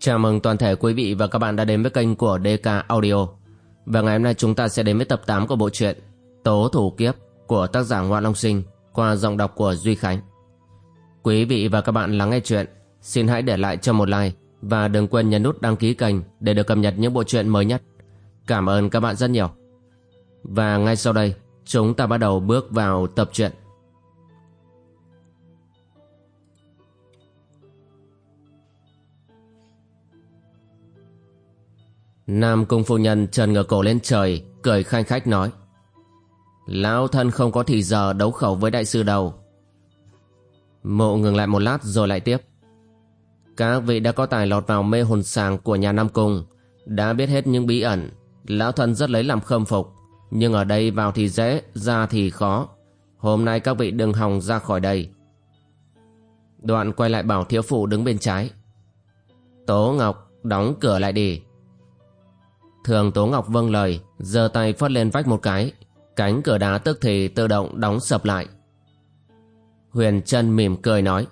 Chào mừng toàn thể quý vị và các bạn đã đến với kênh của DK Audio. Và ngày hôm nay chúng ta sẽ đến với tập 8 của bộ truyện Tố Thủ Kiếp của tác giả Ngoan Long Sinh qua giọng đọc của Duy Khánh. Quý vị và các bạn lắng nghe chuyện, xin hãy để lại cho một like và đừng quên nhấn nút đăng ký kênh để được cập nhật những bộ truyện mới nhất. Cảm ơn các bạn rất nhiều. Và ngay sau đây, chúng ta bắt đầu bước vào tập truyện. Nam cung phu nhân trần ngửa cổ lên trời, cười khanh khách nói. Lão thân không có thì giờ đấu khẩu với đại sư đâu. Mộ ngừng lại một lát rồi lại tiếp. Các vị đã có tài lọt vào mê hồn sàng của nhà Nam Cung, đã biết hết những bí ẩn. Lão thân rất lấy làm khâm phục, nhưng ở đây vào thì dễ, ra thì khó. Hôm nay các vị đừng hòng ra khỏi đây. Đoạn quay lại bảo thiếu phụ đứng bên trái. Tố Ngọc, đóng cửa lại đi. Thường Tố Ngọc vâng lời, giơ tay phất lên vách một cái, cánh cửa đá tức thì tự động đóng sập lại. Huyền Trân mỉm cười nói,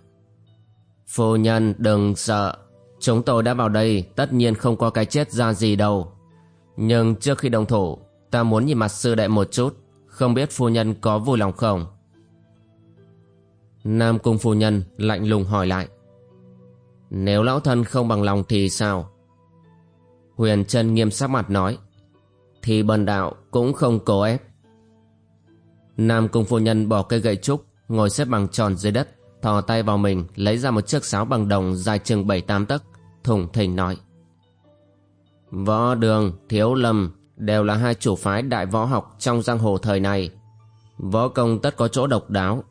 Phu nhân đừng sợ, chúng tôi đã vào đây tất nhiên không có cái chết ra gì đâu. Nhưng trước khi đồng thủ, ta muốn nhìn mặt sư đệ một chút, không biết phu nhân có vui lòng không? Nam Cung phu nhân lạnh lùng hỏi lại. Nếu lão thân không bằng lòng thì sao? Huyền Trân nghiêm sắc mặt nói Thì bần đạo cũng không cố ép. Nam cung phu nhân bỏ cây gậy trúc Ngồi xếp bằng tròn dưới đất Thò tay vào mình lấy ra một chiếc sáo bằng đồng Dài chừng bảy tám tấc Thủng thình nói Võ đường, thiếu lâm Đều là hai chủ phái đại võ học Trong giang hồ thời này. Võ công tất có chỗ độc đáo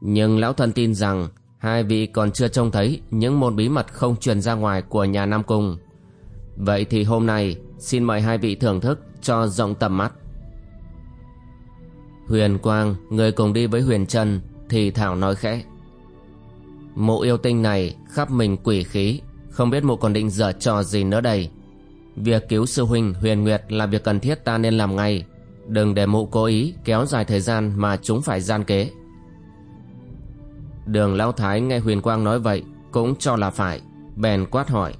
Nhưng lão thân tin rằng Hai vị còn chưa trông thấy Những môn bí mật không truyền ra ngoài của nhà Nam Cung. Vậy thì hôm nay xin mời hai vị thưởng thức cho rộng tầm mắt. Huyền Quang, người cùng đi với Huyền Trân, thì Thảo nói khẽ. Mụ yêu tinh này khắp mình quỷ khí, không biết mụ còn định dở trò gì nữa đây. Việc cứu sư huynh Huyền Nguyệt là việc cần thiết ta nên làm ngay. Đừng để mụ cố ý kéo dài thời gian mà chúng phải gian kế. Đường Lão Thái nghe Huyền Quang nói vậy cũng cho là phải, bèn quát hỏi.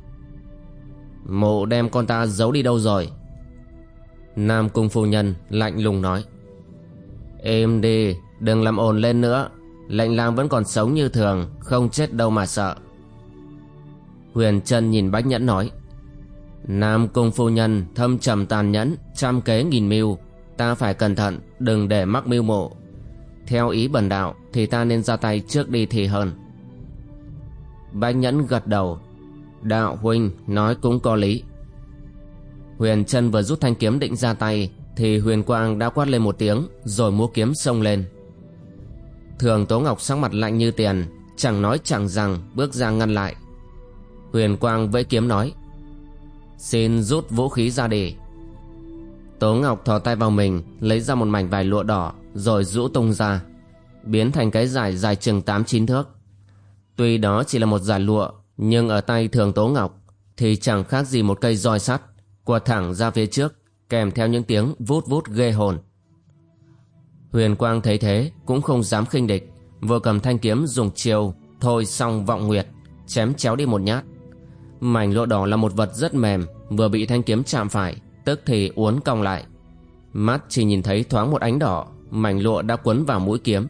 Mộ đem con ta giấu đi đâu rồi? Nam cung phu nhân lạnh lùng nói. Êm đi, Đừng làm ồn lên nữa. Lệnh lang vẫn còn sống như thường, Không chết đâu mà sợ. Huyền Trân nhìn Bách Nhẫn nói. Nam cung phu nhân thâm trầm tàn nhẫn Trăm kế nghìn mưu. Ta phải cẩn thận, Đừng để mắc mưu mộ. Theo ý bần đạo Thì ta nên ra tay trước đi thì hơn. Bách Nhẫn gật đầu. Đạo huynh nói cũng có lý. Huyền chân vừa rút thanh kiếm định ra tay, Thì huyền quang đã quát lên một tiếng, Rồi múa kiếm xông lên. Thường Tố Ngọc sắc mặt lạnh như tiền, Chẳng nói chẳng rằng, bước ra ngăn lại. Huyền quang vẫy kiếm nói, Xin rút vũ khí ra để". Tố Ngọc thò tay vào mình, Lấy ra một mảnh vải lụa đỏ, Rồi rũ tung ra, Biến thành cái giải dài chừng 8-9 thước. Tuy đó chỉ là một giải lụa nhưng ở tay thường tố ngọc thì chẳng khác gì một cây roi sắt quật thẳng ra phía trước, kèm theo những tiếng vút vút ghê hồn. Huyền quang thấy thế cũng không dám khinh địch, vừa cầm thanh kiếm dùng chiều thôi xong vọng nguyệt, chém chéo đi một nhát. Mảnh lụa đỏ là một vật rất mềm, vừa bị thanh kiếm chạm phải, tức thì uốn cong lại. Mắt chỉ nhìn thấy thoáng một ánh đỏ, mảnh lụa đã quấn vào mũi kiếm.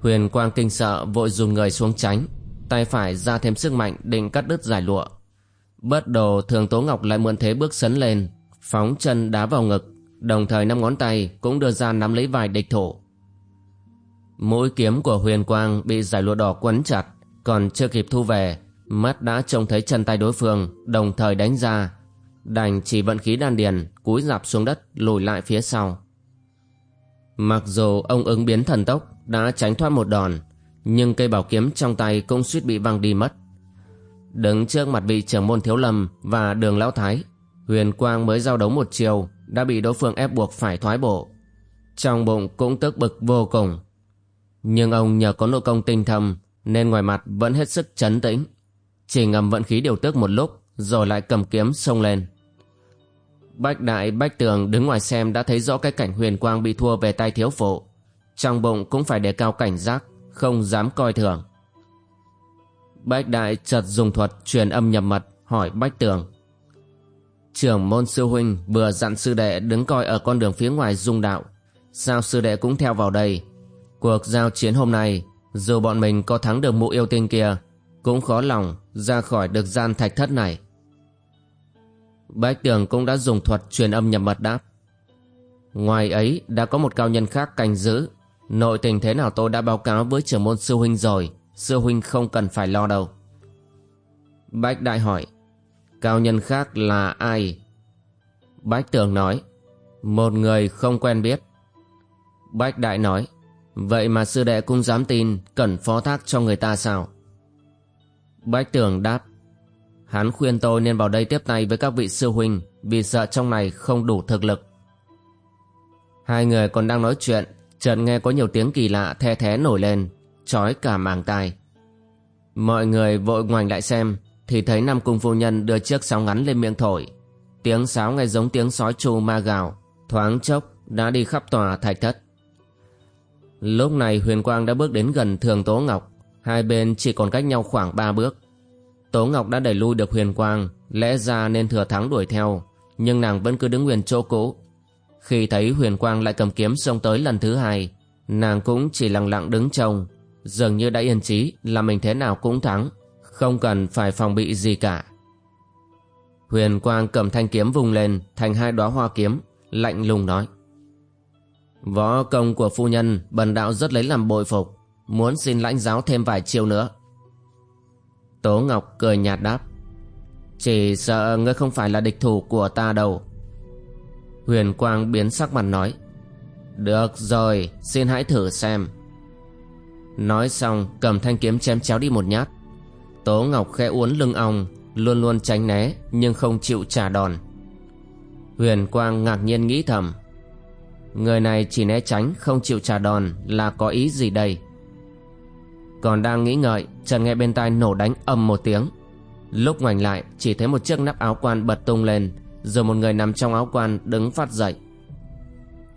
Huyền quang kinh sợ, vội dùng người xuống tránh tay phải ra thêm sức mạnh định cắt đứt giải lụa. Bất đồ thường tố ngọc lại mượn thế bước sấn lên, phóng chân đá vào ngực, đồng thời năm ngón tay cũng đưa ra nắm lấy vài địch thủ. Mũi kiếm của huyền quang bị giải lụa đỏ quấn chặt, còn chưa kịp thu về, mắt đã trông thấy chân tay đối phương, đồng thời đánh ra. Đành chỉ vận khí đan điền, cúi dạp xuống đất, lùi lại phía sau. Mặc dù ông ứng biến thần tốc, đã tránh thoát một đòn nhưng cây bảo kiếm trong tay cũng suýt bị văng đi mất. Đứng trước mặt vị trưởng môn thiếu lâm và đường lão thái, huyền quang mới giao đấu một chiều đã bị đối phương ép buộc phải thoái bộ. Trong bụng cũng tức bực vô cùng. Nhưng ông nhờ có nội công tinh thầm nên ngoài mặt vẫn hết sức chấn tĩnh. Chỉ ngầm vận khí điều tức một lúc rồi lại cầm kiếm xông lên. Bách đại bách tường đứng ngoài xem đã thấy rõ cái cảnh huyền quang bị thua về tay thiếu phụ. Trong bụng cũng phải đề cao cảnh giác không dám coi thường. Bách Đại chợt dùng thuật truyền âm nhập mật hỏi Bách Tường. Trưởng môn sư huynh vừa dặn sư đệ đứng coi ở con đường phía ngoài dung đạo. Sao sư đệ cũng theo vào đây? Cuộc giao chiến hôm nay, dù bọn mình có thắng được mụ yêu tinh kia, cũng khó lòng ra khỏi được gian thạch thất này. Bách Tường cũng đã dùng thuật truyền âm nhập mật đáp. Ngoài ấy đã có một cao nhân khác canh giữ. Nội tình thế nào tôi đã báo cáo với trưởng môn sư huynh rồi, sư huynh không cần phải lo đâu. Bách Đại hỏi, cao nhân khác là ai? Bách Tường nói, một người không quen biết. Bách Đại nói, vậy mà sư đệ cũng dám tin cần phó thác cho người ta sao? Bách Tường đáp, hắn khuyên tôi nên vào đây tiếp tay với các vị sư huynh vì sợ trong này không đủ thực lực. Hai người còn đang nói chuyện, chợt nghe có nhiều tiếng kỳ lạ the thé nổi lên, chói cả màng tai. Mọi người vội ngoảnh lại xem, thì thấy Nam Cung Phu Nhân đưa chiếc sáo ngắn lên miệng thổi. Tiếng sáo nghe giống tiếng sói trù ma gào, thoáng chốc đã đi khắp tòa thạch thất. Lúc này Huyền Quang đã bước đến gần Thường Tố Ngọc, hai bên chỉ còn cách nhau khoảng ba bước. Tố Ngọc đã đẩy lui được Huyền Quang, lẽ ra nên thừa thắng đuổi theo, nhưng nàng vẫn cứ đứng nguyên chỗ cũ. Khi thấy Huyền Quang lại cầm kiếm xông tới lần thứ hai, nàng cũng chỉ lặng lặng đứng trông, dường như đã yên trí là mình thế nào cũng thắng, không cần phải phòng bị gì cả. Huyền Quang cầm thanh kiếm vùng lên thành hai đóa hoa kiếm, lạnh lùng nói. Võ công của phu nhân bần đạo rất lấy làm bội phục, muốn xin lãnh giáo thêm vài chiêu nữa. Tố Ngọc cười nhạt đáp. Chỉ sợ ngươi không phải là địch thủ của ta đâu. Huyền Quang biến sắc mặt nói. Được rồi, xin hãy thử xem. Nói xong cầm thanh kiếm chém chéo đi một nhát. Tố Ngọc khẽ uốn lưng ong, luôn luôn tránh né nhưng không chịu trả đòn. Huyền Quang ngạc nhiên nghĩ thầm. Người này chỉ né tránh không chịu trả đòn là có ý gì đây? Còn đang nghĩ ngợi, chợt nghe bên tai nổ đánh ầm một tiếng. Lúc ngoảnh lại, chỉ thấy một chiếc nắp áo quan bật tung lên, rồi một người nằm trong áo quan đứng phát dậy.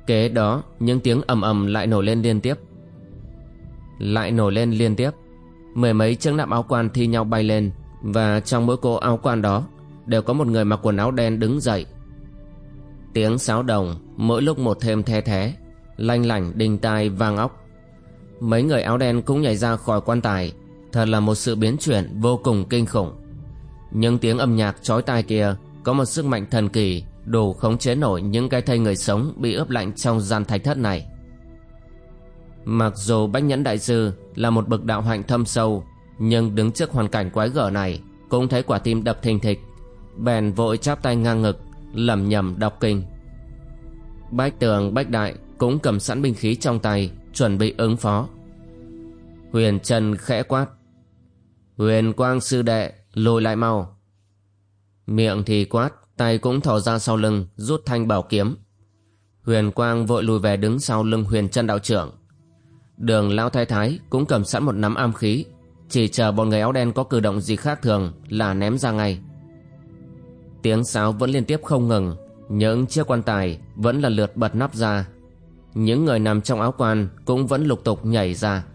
Kế đó, những tiếng ầm ầm lại nổi lên liên tiếp. Lại nổi lên liên tiếp. Mười mấy chiếc nạm áo quan thi nhau bay lên, và trong mỗi cô áo quan đó đều có một người mặc quần áo đen đứng dậy. Tiếng sáo đồng mỗi lúc một thêm the thé lanh lảnh đinh tai vang óc. Mấy người áo đen cũng nhảy ra khỏi quan tài, thật là một sự biến chuyển vô cùng kinh khủng. những tiếng âm nhạc chói tai kia có một sức mạnh thần kỳ đủ khống chế nổi những cái thây người sống bị ướp lạnh trong gian thạch thất này. Mặc dù Bách Nhẫn Đại Sư là một bậc đạo hạnh thâm sâu, nhưng đứng trước hoàn cảnh quái gở này cũng thấy quả tim đập thình thịch, bèn vội chắp tay ngang ngực, lẩm nhẩm đọc kinh. Bách Tường Bách Đại cũng cầm sẵn binh khí trong tay, chuẩn bị ứng phó. Huyền Trần khẽ quát. Huyền Quang Sư Đệ, lùi lại mau. Miệng thì quát, tay cũng thò ra sau lưng, rút thanh bảo kiếm. Huyền Quang vội lùi về đứng sau lưng Huyền Trân đạo trưởng. Đường Lão Thái Thái cũng cầm sẵn một nắm am khí, chỉ chờ bọn người áo đen có cử động gì khác thường là ném ra ngay. Tiếng sáo vẫn liên tiếp không ngừng, những chiếc quan tài vẫn lần lượt bật nắp ra. Những người nằm trong áo quan cũng vẫn lục tục nhảy ra.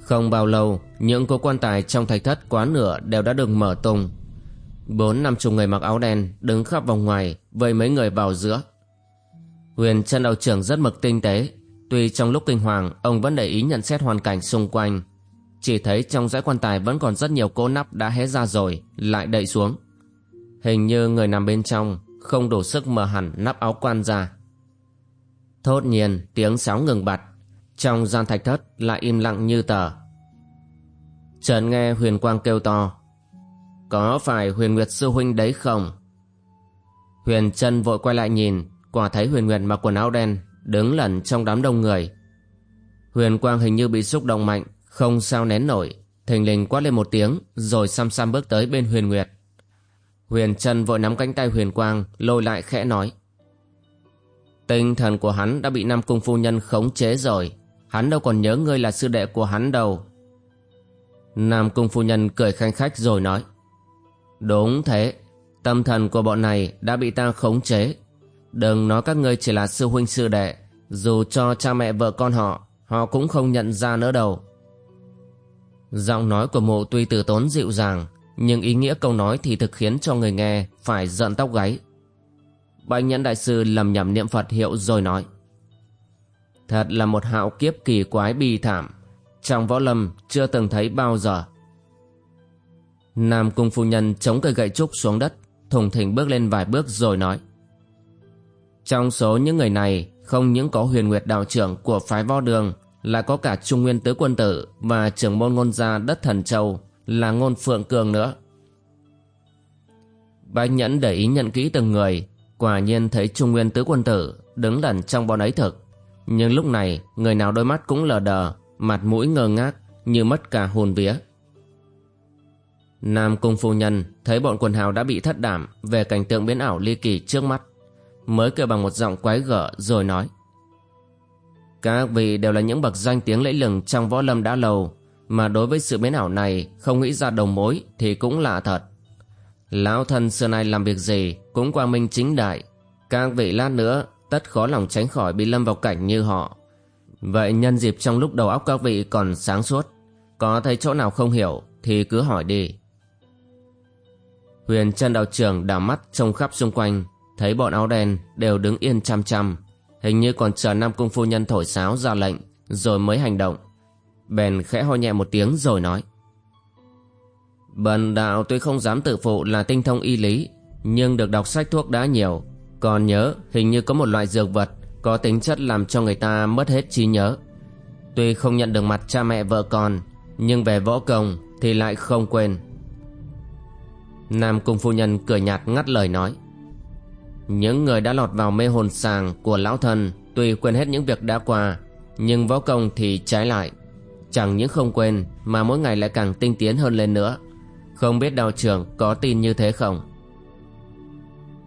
Không bao lâu, những cố quan tài trong thạch thất quá nửa đều đã được mở tung Bốn năm chục người mặc áo đen đứng khắp vòng ngoài với mấy người vào giữa. Huyền chân đạo trưởng rất mực tinh tế, tuy trong lúc kinh hoàng ông vẫn để ý nhận xét hoàn cảnh xung quanh. Chỉ thấy trong dãy quan tài vẫn còn rất nhiều cỗ nắp đã hé ra rồi, lại đậy xuống. Hình như người nằm bên trong không đủ sức mở hẳn nắp áo quan ra. Thốt nhiên tiếng sáo ngừng bặt, trong gian thạch thất lại im lặng như tờ. Chợt nghe huyền quang kêu to có phải huyền nguyệt sư huynh đấy không? Huyền chân vội quay lại nhìn, quả thấy huyền nguyệt mặc quần áo đen, đứng lẩn trong đám đông người. Huyền quang hình như bị xúc động mạnh, không sao nén nổi, thình lình quát lên một tiếng, rồi xăm xăm bước tới bên huyền nguyệt. Huyền chân vội nắm cánh tay huyền quang, lôi lại khẽ nói. Tinh thần của hắn đã bị Nam Cung Phu Nhân khống chế rồi, hắn đâu còn nhớ ngươi là sư đệ của hắn đâu. Nam Cung Phu Nhân cười khanh khách rồi nói. Đúng thế, tâm thần của bọn này đã bị ta khống chế. Đừng nói các ngươi chỉ là sư huynh sư đệ, dù cho cha mẹ vợ con họ, họ cũng không nhận ra nữa đâu. Giọng nói của mộ tuy từ tốn dịu dàng Nhưng ý nghĩa câu nói thì thực khiến cho người nghe Phải giận tóc gáy Bạch nhẫn đại sư lầm nhầm niệm Phật hiệu rồi nói Thật là một hạo kiếp kỳ quái bi thảm Trong võ lâm chưa từng thấy bao giờ Nam cung phu nhân chống cây gậy trúc xuống đất, Thùng thình bước lên vài bước rồi nói. Trong số những người này, Không những có huyền nguyệt đạo trưởng của phái võ đường, Là có cả trung nguyên tứ quân tử Và trưởng môn ngôn gia đất thần châu, Là ngôn phượng cường nữa. Bách nhẫn để ý nhận kỹ từng người, Quả nhiên thấy trung nguyên tứ quân tử Đứng lẩn trong bọn ấy thực. Nhưng lúc này, người nào đôi mắt cũng lờ đờ, Mặt mũi ngơ ngác Như mất cả hồn vía. Nam Cung Phu Nhân thấy bọn quần hào đã bị thất đảm về cảnh tượng biến ảo ly kỳ trước mắt. Mới kêu bằng một giọng quái gở rồi nói. Các vị đều là những bậc danh tiếng lẫy lừng trong võ lâm đã lâu, mà đối với sự biến ảo này không nghĩ ra đồng mối thì cũng lạ thật. Lão thân xưa nay làm việc gì cũng quang minh chính đại, các vị lát nữa tất khó lòng tránh khỏi bị lâm vào cảnh như họ. Vậy nhân dịp trong lúc đầu óc các vị còn sáng suốt, có thấy chỗ nào không hiểu thì cứ hỏi đi. Huyền chân đạo trưởng đảo mắt trông khắp xung quanh, thấy bọn áo đen đều đứng yên chăm chăm, hình như còn chờ Nam Cung Phu Nhân thổi sáo ra lệnh, rồi mới hành động. Bèn khẽ ho nhẹ một tiếng rồi nói. Bần đạo tuy không dám tự phụ là tinh thông y lý, nhưng được đọc sách thuốc đã nhiều. Còn nhớ hình như có một loại dược vật có tính chất làm cho người ta mất hết trí nhớ. Tuy không nhận được mặt cha mẹ vợ con, nhưng về võ công thì lại không quên. Nam Cung Phu Nhân cười nhạt ngắt lời nói. Những người đã lọt vào mê hồn sàng của lão thần, Tuy quên hết những việc đã qua, Nhưng võ công thì trái lại. Chẳng những không quên, Mà mỗi ngày lại càng tinh tiến hơn lên nữa. Không biết đạo trưởng có tin như thế không?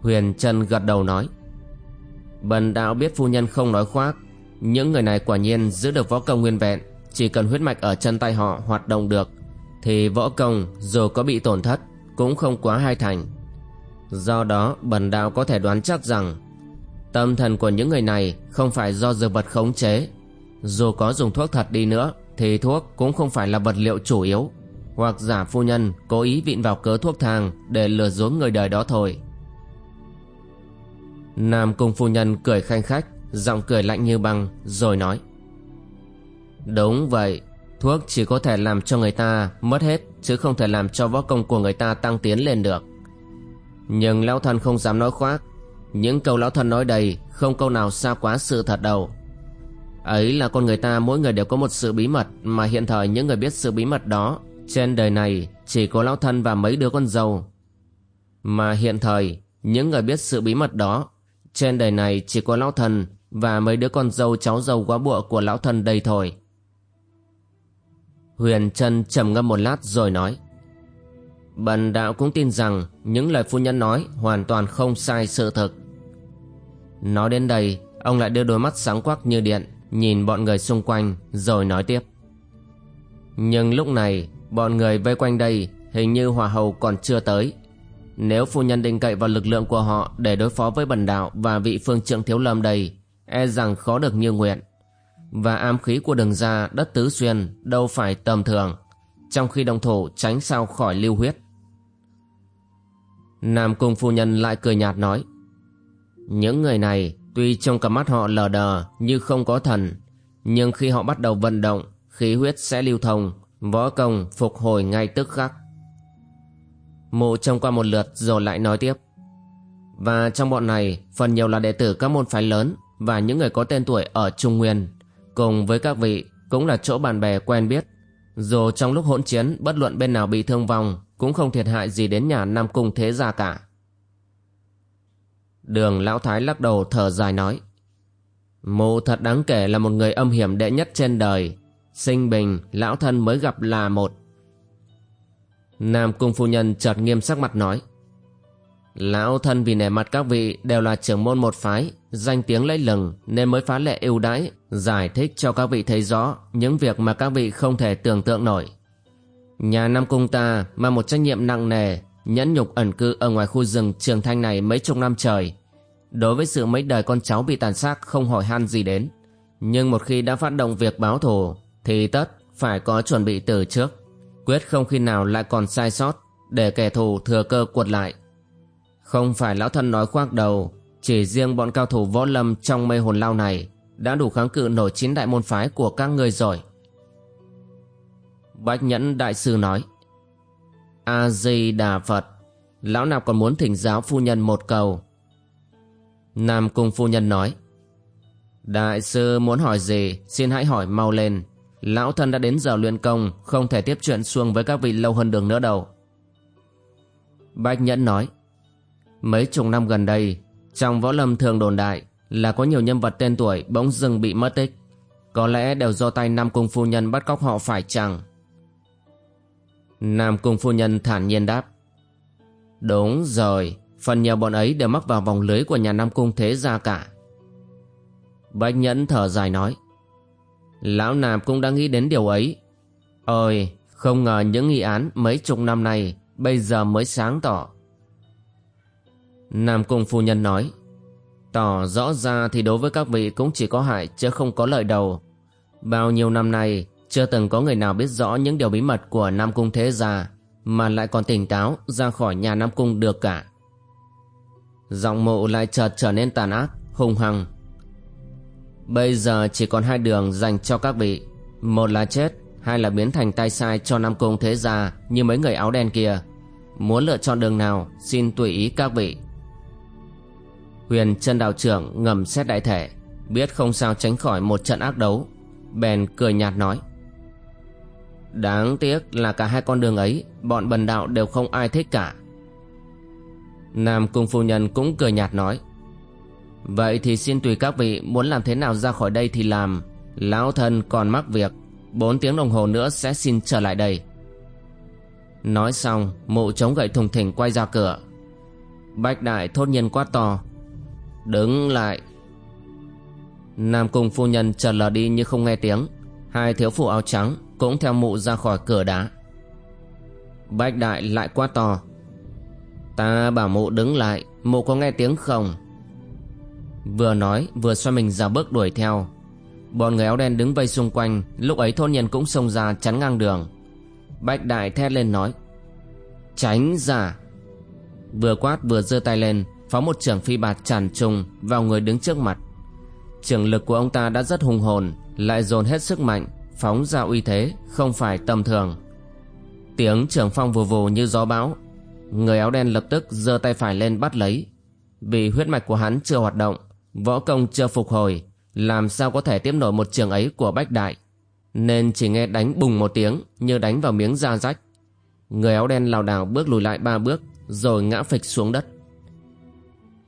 Huyền Trân gật đầu nói. Bần đạo biết phu nhân không nói khoác, Những người này quả nhiên giữ được võ công nguyên vẹn, Chỉ cần huyết mạch ở chân tay họ hoạt động được, Thì võ công dù có bị tổn thất cũng không quá hai thành. Do đó bần đạo có thể đoán chắc rằng tâm thần của những người này không phải do dược vật khống chế. Dù có dùng thuốc thật đi nữa thì thuốc cũng không phải là vật liệu chủ yếu hoặc giả phu nhân cố ý vịn vào cớ thuốc thang để lừa dối người đời đó thôi. Nam cung phu nhân cười khanh khách, giọng cười lạnh như băng, rồi nói. Đúng vậy, Thuốc chỉ có thể làm cho người ta mất hết, chứ không thể làm cho võ công của người ta tăng tiến lên được. Nhưng lão thần không dám nói khoác. Những câu lão thần nói đầy không câu nào xa quá sự thật đâu. Ấy là con người ta, mỗi người đều có một sự bí mật, mà hiện thời những người biết sự bí mật đó, trên đời này chỉ có lão thân và mấy đứa con dâu. Mà hiện thời, những người biết sự bí mật đó, trên đời này chỉ có lão thần và mấy đứa con dâu cháu dâu quá bụa của lão thần đây thôi. Huyền Trân trầm ngâm một lát rồi nói Bần đạo cũng tin rằng những lời phu nhân nói hoàn toàn không sai sự thực. Nói đến đây, ông lại đưa đôi mắt sáng quắc như điện, nhìn bọn người xung quanh rồi nói tiếp. Nhưng lúc này, bọn người vây quanh đây hình như hòa hầu còn chưa tới. Nếu phu nhân định cậy vào lực lượng của họ để đối phó với bần đạo và vị phương trượng thiếu lâm đây, e rằng khó được như nguyện và ám khí của đường ra đất tứ xuyên đâu phải tầm thường, trong khi đồng thủ tránh sao khỏi lưu huyết. Nam cung phu nhân lại cười nhạt nói, những người này tuy trong cặp mắt họ lờ đờ như không có thần, nhưng khi họ bắt đầu vận động, khí huyết sẽ lưu thông, võ công phục hồi ngay tức khắc. Mụ trông qua một lượt rồi lại nói tiếp, và trong bọn này, phần nhiều là đệ tử các môn phái lớn và những người có tên tuổi ở trung nguyên. Cùng với các vị cũng là chỗ bạn bè quen biết. Dù trong lúc hỗn chiến bất luận bên nào bị thương vong cũng không thiệt hại gì đến nhà Nam Cung thế gia cả. Đường Lão Thái lắc đầu thở dài nói Mụ thật đáng kể là một người âm hiểm đệ nhất trên đời Sinh bình lão thân mới gặp là một Nam Cung Phu Nhân chợt nghiêm sắc mặt nói Lão thân vì nể mặt các vị đều là trưởng môn một phái, danh tiếng lẫy lừng nên mới phá lệ ưu đãi, giải thích cho các vị thấy rõ những việc mà các vị không thể tưởng tượng nổi. Nhà Nam Cung ta mang một trách nhiệm nặng nề, nhẫn nhục ẩn cư ở ngoài khu rừng trường thanh này mấy chục năm trời. Đối với sự mấy đời con cháu bị tàn sát không hỏi han gì đến. Nhưng một khi đã phát động việc báo thù thì tất phải có chuẩn bị từ trước. Quyết không khi nào lại còn sai sót Để kẻ thù thừa cơ quật lại Không phải lão thân nói khoác đầu chỉ riêng bọn cao thủ võ lâm Trong mây hồn lao này Đã đủ kháng cự nổi chín đại môn phái của các ngươi rồi. Bách nhẫn đại sư nói, A-di-đà Phật, Lão nạp còn muốn thỉnh giáo phu nhân một câu? Nam cung phu nhân nói, Đại sư muốn hỏi gì, Xin hãy hỏi mau lên. Lão thân đã đến giờ luyện công, Không thể tiếp chuyện xuông với các vị lâu hơn đường nữa đâu. Bách Nhẫn nói, Mấy chục năm gần đây trong võ lâm thường đồn đại Là có nhiều nhân vật tên tuổi bỗng dưng bị mất tích. Có lẽ đều do tay Nam Cung Phu Nhân bắt cóc họ phải chăng? Nam Cung Phu Nhân thản nhiên đáp. Đúng rồi, Phần nhiều bọn ấy đều mắc vào vòng lưới của nhà Nam Cung thế gia cả. Bách Nhẫn thở dài nói. Lão Nạp cũng đã nghĩ đến điều ấy. Ôi, Không ngờ những nghi án mấy chục năm nay Bây giờ mới sáng tỏ. Nam Cung Phu Nhân nói Tỏ rõ ra thì đối với các vị cũng chỉ có hại chứ không có lợi đầu. Bao nhiêu năm nay Chưa từng có người nào biết rõ những điều bí mật của Nam Cung Thế Gia Mà lại còn tỉnh táo ra khỏi nhà Nam Cung được cả. Giọng mộ lại chợt trở nên tàn ác, hung hăng. Bây giờ chỉ còn hai đường dành cho các vị Một là chết Hai là biến thành tay sai cho Nam Cung Thế Gia Như mấy người áo đen kia. Muốn lựa chọn đường nào Xin tùy ý các vị. Huyền chân đạo trưởng ngầm xét đại thể, Biết không sao tránh khỏi một trận ác đấu. Bèn cười nhạt nói, Đáng tiếc là cả hai con đường ấy, Bọn bần đạo đều không ai thích cả. Nam Cung Phu Nhân cũng cười nhạt nói, Vậy thì xin tùy các vị muốn làm thế nào ra khỏi đây thì làm. Lão thân còn mắc việc, Bốn tiếng đồng hồ nữa sẽ xin trở lại đây. Nói xong, Mụ chống gậy thùng thình quay ra cửa. Bách đại thốt nhiên quát to Đứng lại. Nam cung phu nhân chợt lờ đi như không nghe tiếng. Hai thiếu phụ áo trắng Cũng theo mụ ra khỏi cửa đá. Bách đại lại quát to. Ta bảo mụ đứng lại, Mụ có nghe tiếng không? Vừa nói, vừa xoay mình ra bước đuổi theo. Bọn người áo đen đứng vây xung quanh, Lúc ấy thôn nhân cũng xông ra chắn ngang đường. Bách đại thét lên nói, Tránh ra. Vừa quát vừa giơ tay lên Phóng một trường phi bạt tràn trùng Vào người đứng trước mặt. Trường lực của ông ta đã rất hùng hồn, Lại dồn hết sức mạnh, Phóng ra uy thế không phải tầm thường. Tiếng trường phong vù vù như gió bão. Người áo đen lập tức giơ tay phải lên bắt lấy. Vì huyết mạch của hắn chưa hoạt động, Võ công chưa phục hồi, Làm sao có thể tiếp nổi một trường ấy của Bách Đại? Nên chỉ nghe đánh bùng một tiếng Như đánh vào miếng da rách. Người áo đen lảo đảo bước lùi lại ba bước, Rồi ngã phịch xuống đất.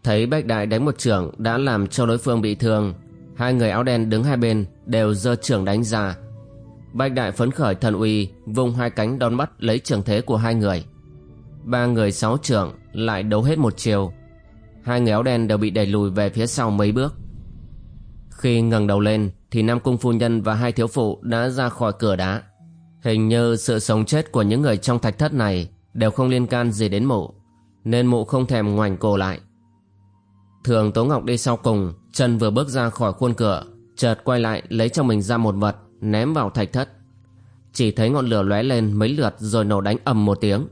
Thấy Bách Đại đánh một trưởng Đã làm cho đối phương bị thương. Hai người áo đen đứng hai bên Đều giơ trưởng đánh ra. Bách Đại phấn khởi thần uy Vùng hai cánh đón bắt lấy trưởng thế của hai người. Ba người sáu trưởng Lại đấu hết một chiều. Hai người áo đen đều bị đẩy lùi về phía sau mấy bước. Khi ngẩng đầu lên thì nam cung phu nhân và hai thiếu phụ đã ra khỏi cửa đá. Hình như sự sống chết của những người trong thạch thất này đều không liên can gì đến mụ, nên mụ không thèm ngoảnh cổ lại thường tố ngọc đi sau cùng chân vừa bước ra khỏi khuôn cửa chợt quay lại lấy trong mình ra một vật ném vào thạch thất. Chỉ thấy ngọn lửa lóe lên mấy lượt rồi nổ đánh ầm một tiếng.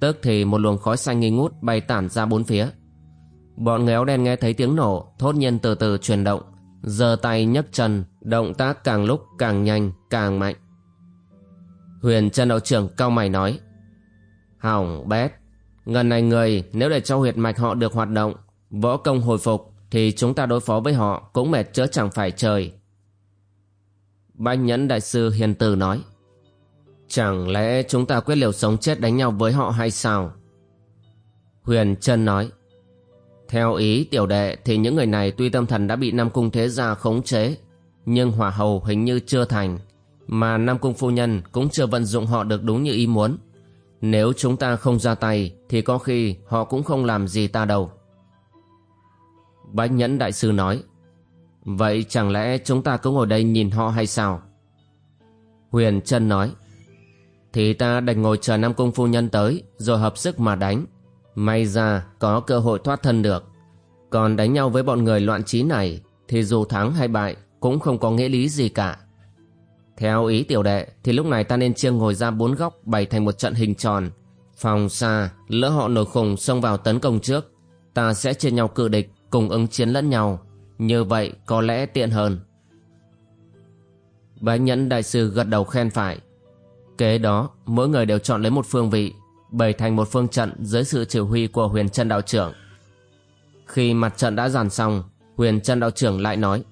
Tức thì một luồng khói xanh nghi ngút bay tản ra bốn phía. Bọn người áo đen nghe thấy tiếng nổ, thốt nhiên từ từ chuyển động, giơ tay nhấc chân, động tác càng lúc càng nhanh, càng mạnh. Huyền chân đạo trưởng cao mày nói, Hỏng bét, ngần này người nếu để cho huyệt mạch họ được hoạt động, võ công hồi phục, thì chúng ta đối phó với họ cũng mệt chớ chẳng phải trời. Bách nhẫn đại sư hiền từ nói, Chẳng lẽ chúng ta quyết liều sống chết đánh nhau với họ hay sao? Huyền chân nói, theo ý tiểu đệ thì những người này tuy tâm thần đã bị Nam Cung Thế Gia khống chế, nhưng hỏa hầu hình như chưa thành, mà Nam Cung Phu Nhân cũng chưa vận dụng họ được đúng như ý muốn. Nếu chúng ta không ra tay thì có khi họ cũng không làm gì ta đâu. Bách Nhẫn Đại Sư nói, Vậy chẳng lẽ chúng ta cứ ngồi đây nhìn họ hay sao? Huyền Trân nói, Thì ta đành ngồi chờ Nam Cung Phu Nhân tới rồi hợp sức mà đánh May ra có cơ hội thoát thân được Còn đánh nhau với bọn người loạn trí này Thì dù thắng hay bại Cũng không có nghĩa lý gì cả Theo ý tiểu đệ thì lúc này ta nên chia ngồi ra bốn góc bày thành một trận hình tròn. Phòng xa, lỡ họ nổi khùng xông vào tấn công trước. Ta sẽ chia nhau cự địch, cùng ứng chiến lẫn nhau. Như vậy có lẽ tiện hơn. Bái nhẫn đại sư gật đầu khen phải. Kế đó, mỗi người đều chọn lấy một phương vị, bày thành một phương trận dưới sự chỉ huy của huyền chân đạo trưởng. Khi mặt trận đã dàn xong, huyền chân đạo trưởng lại nói.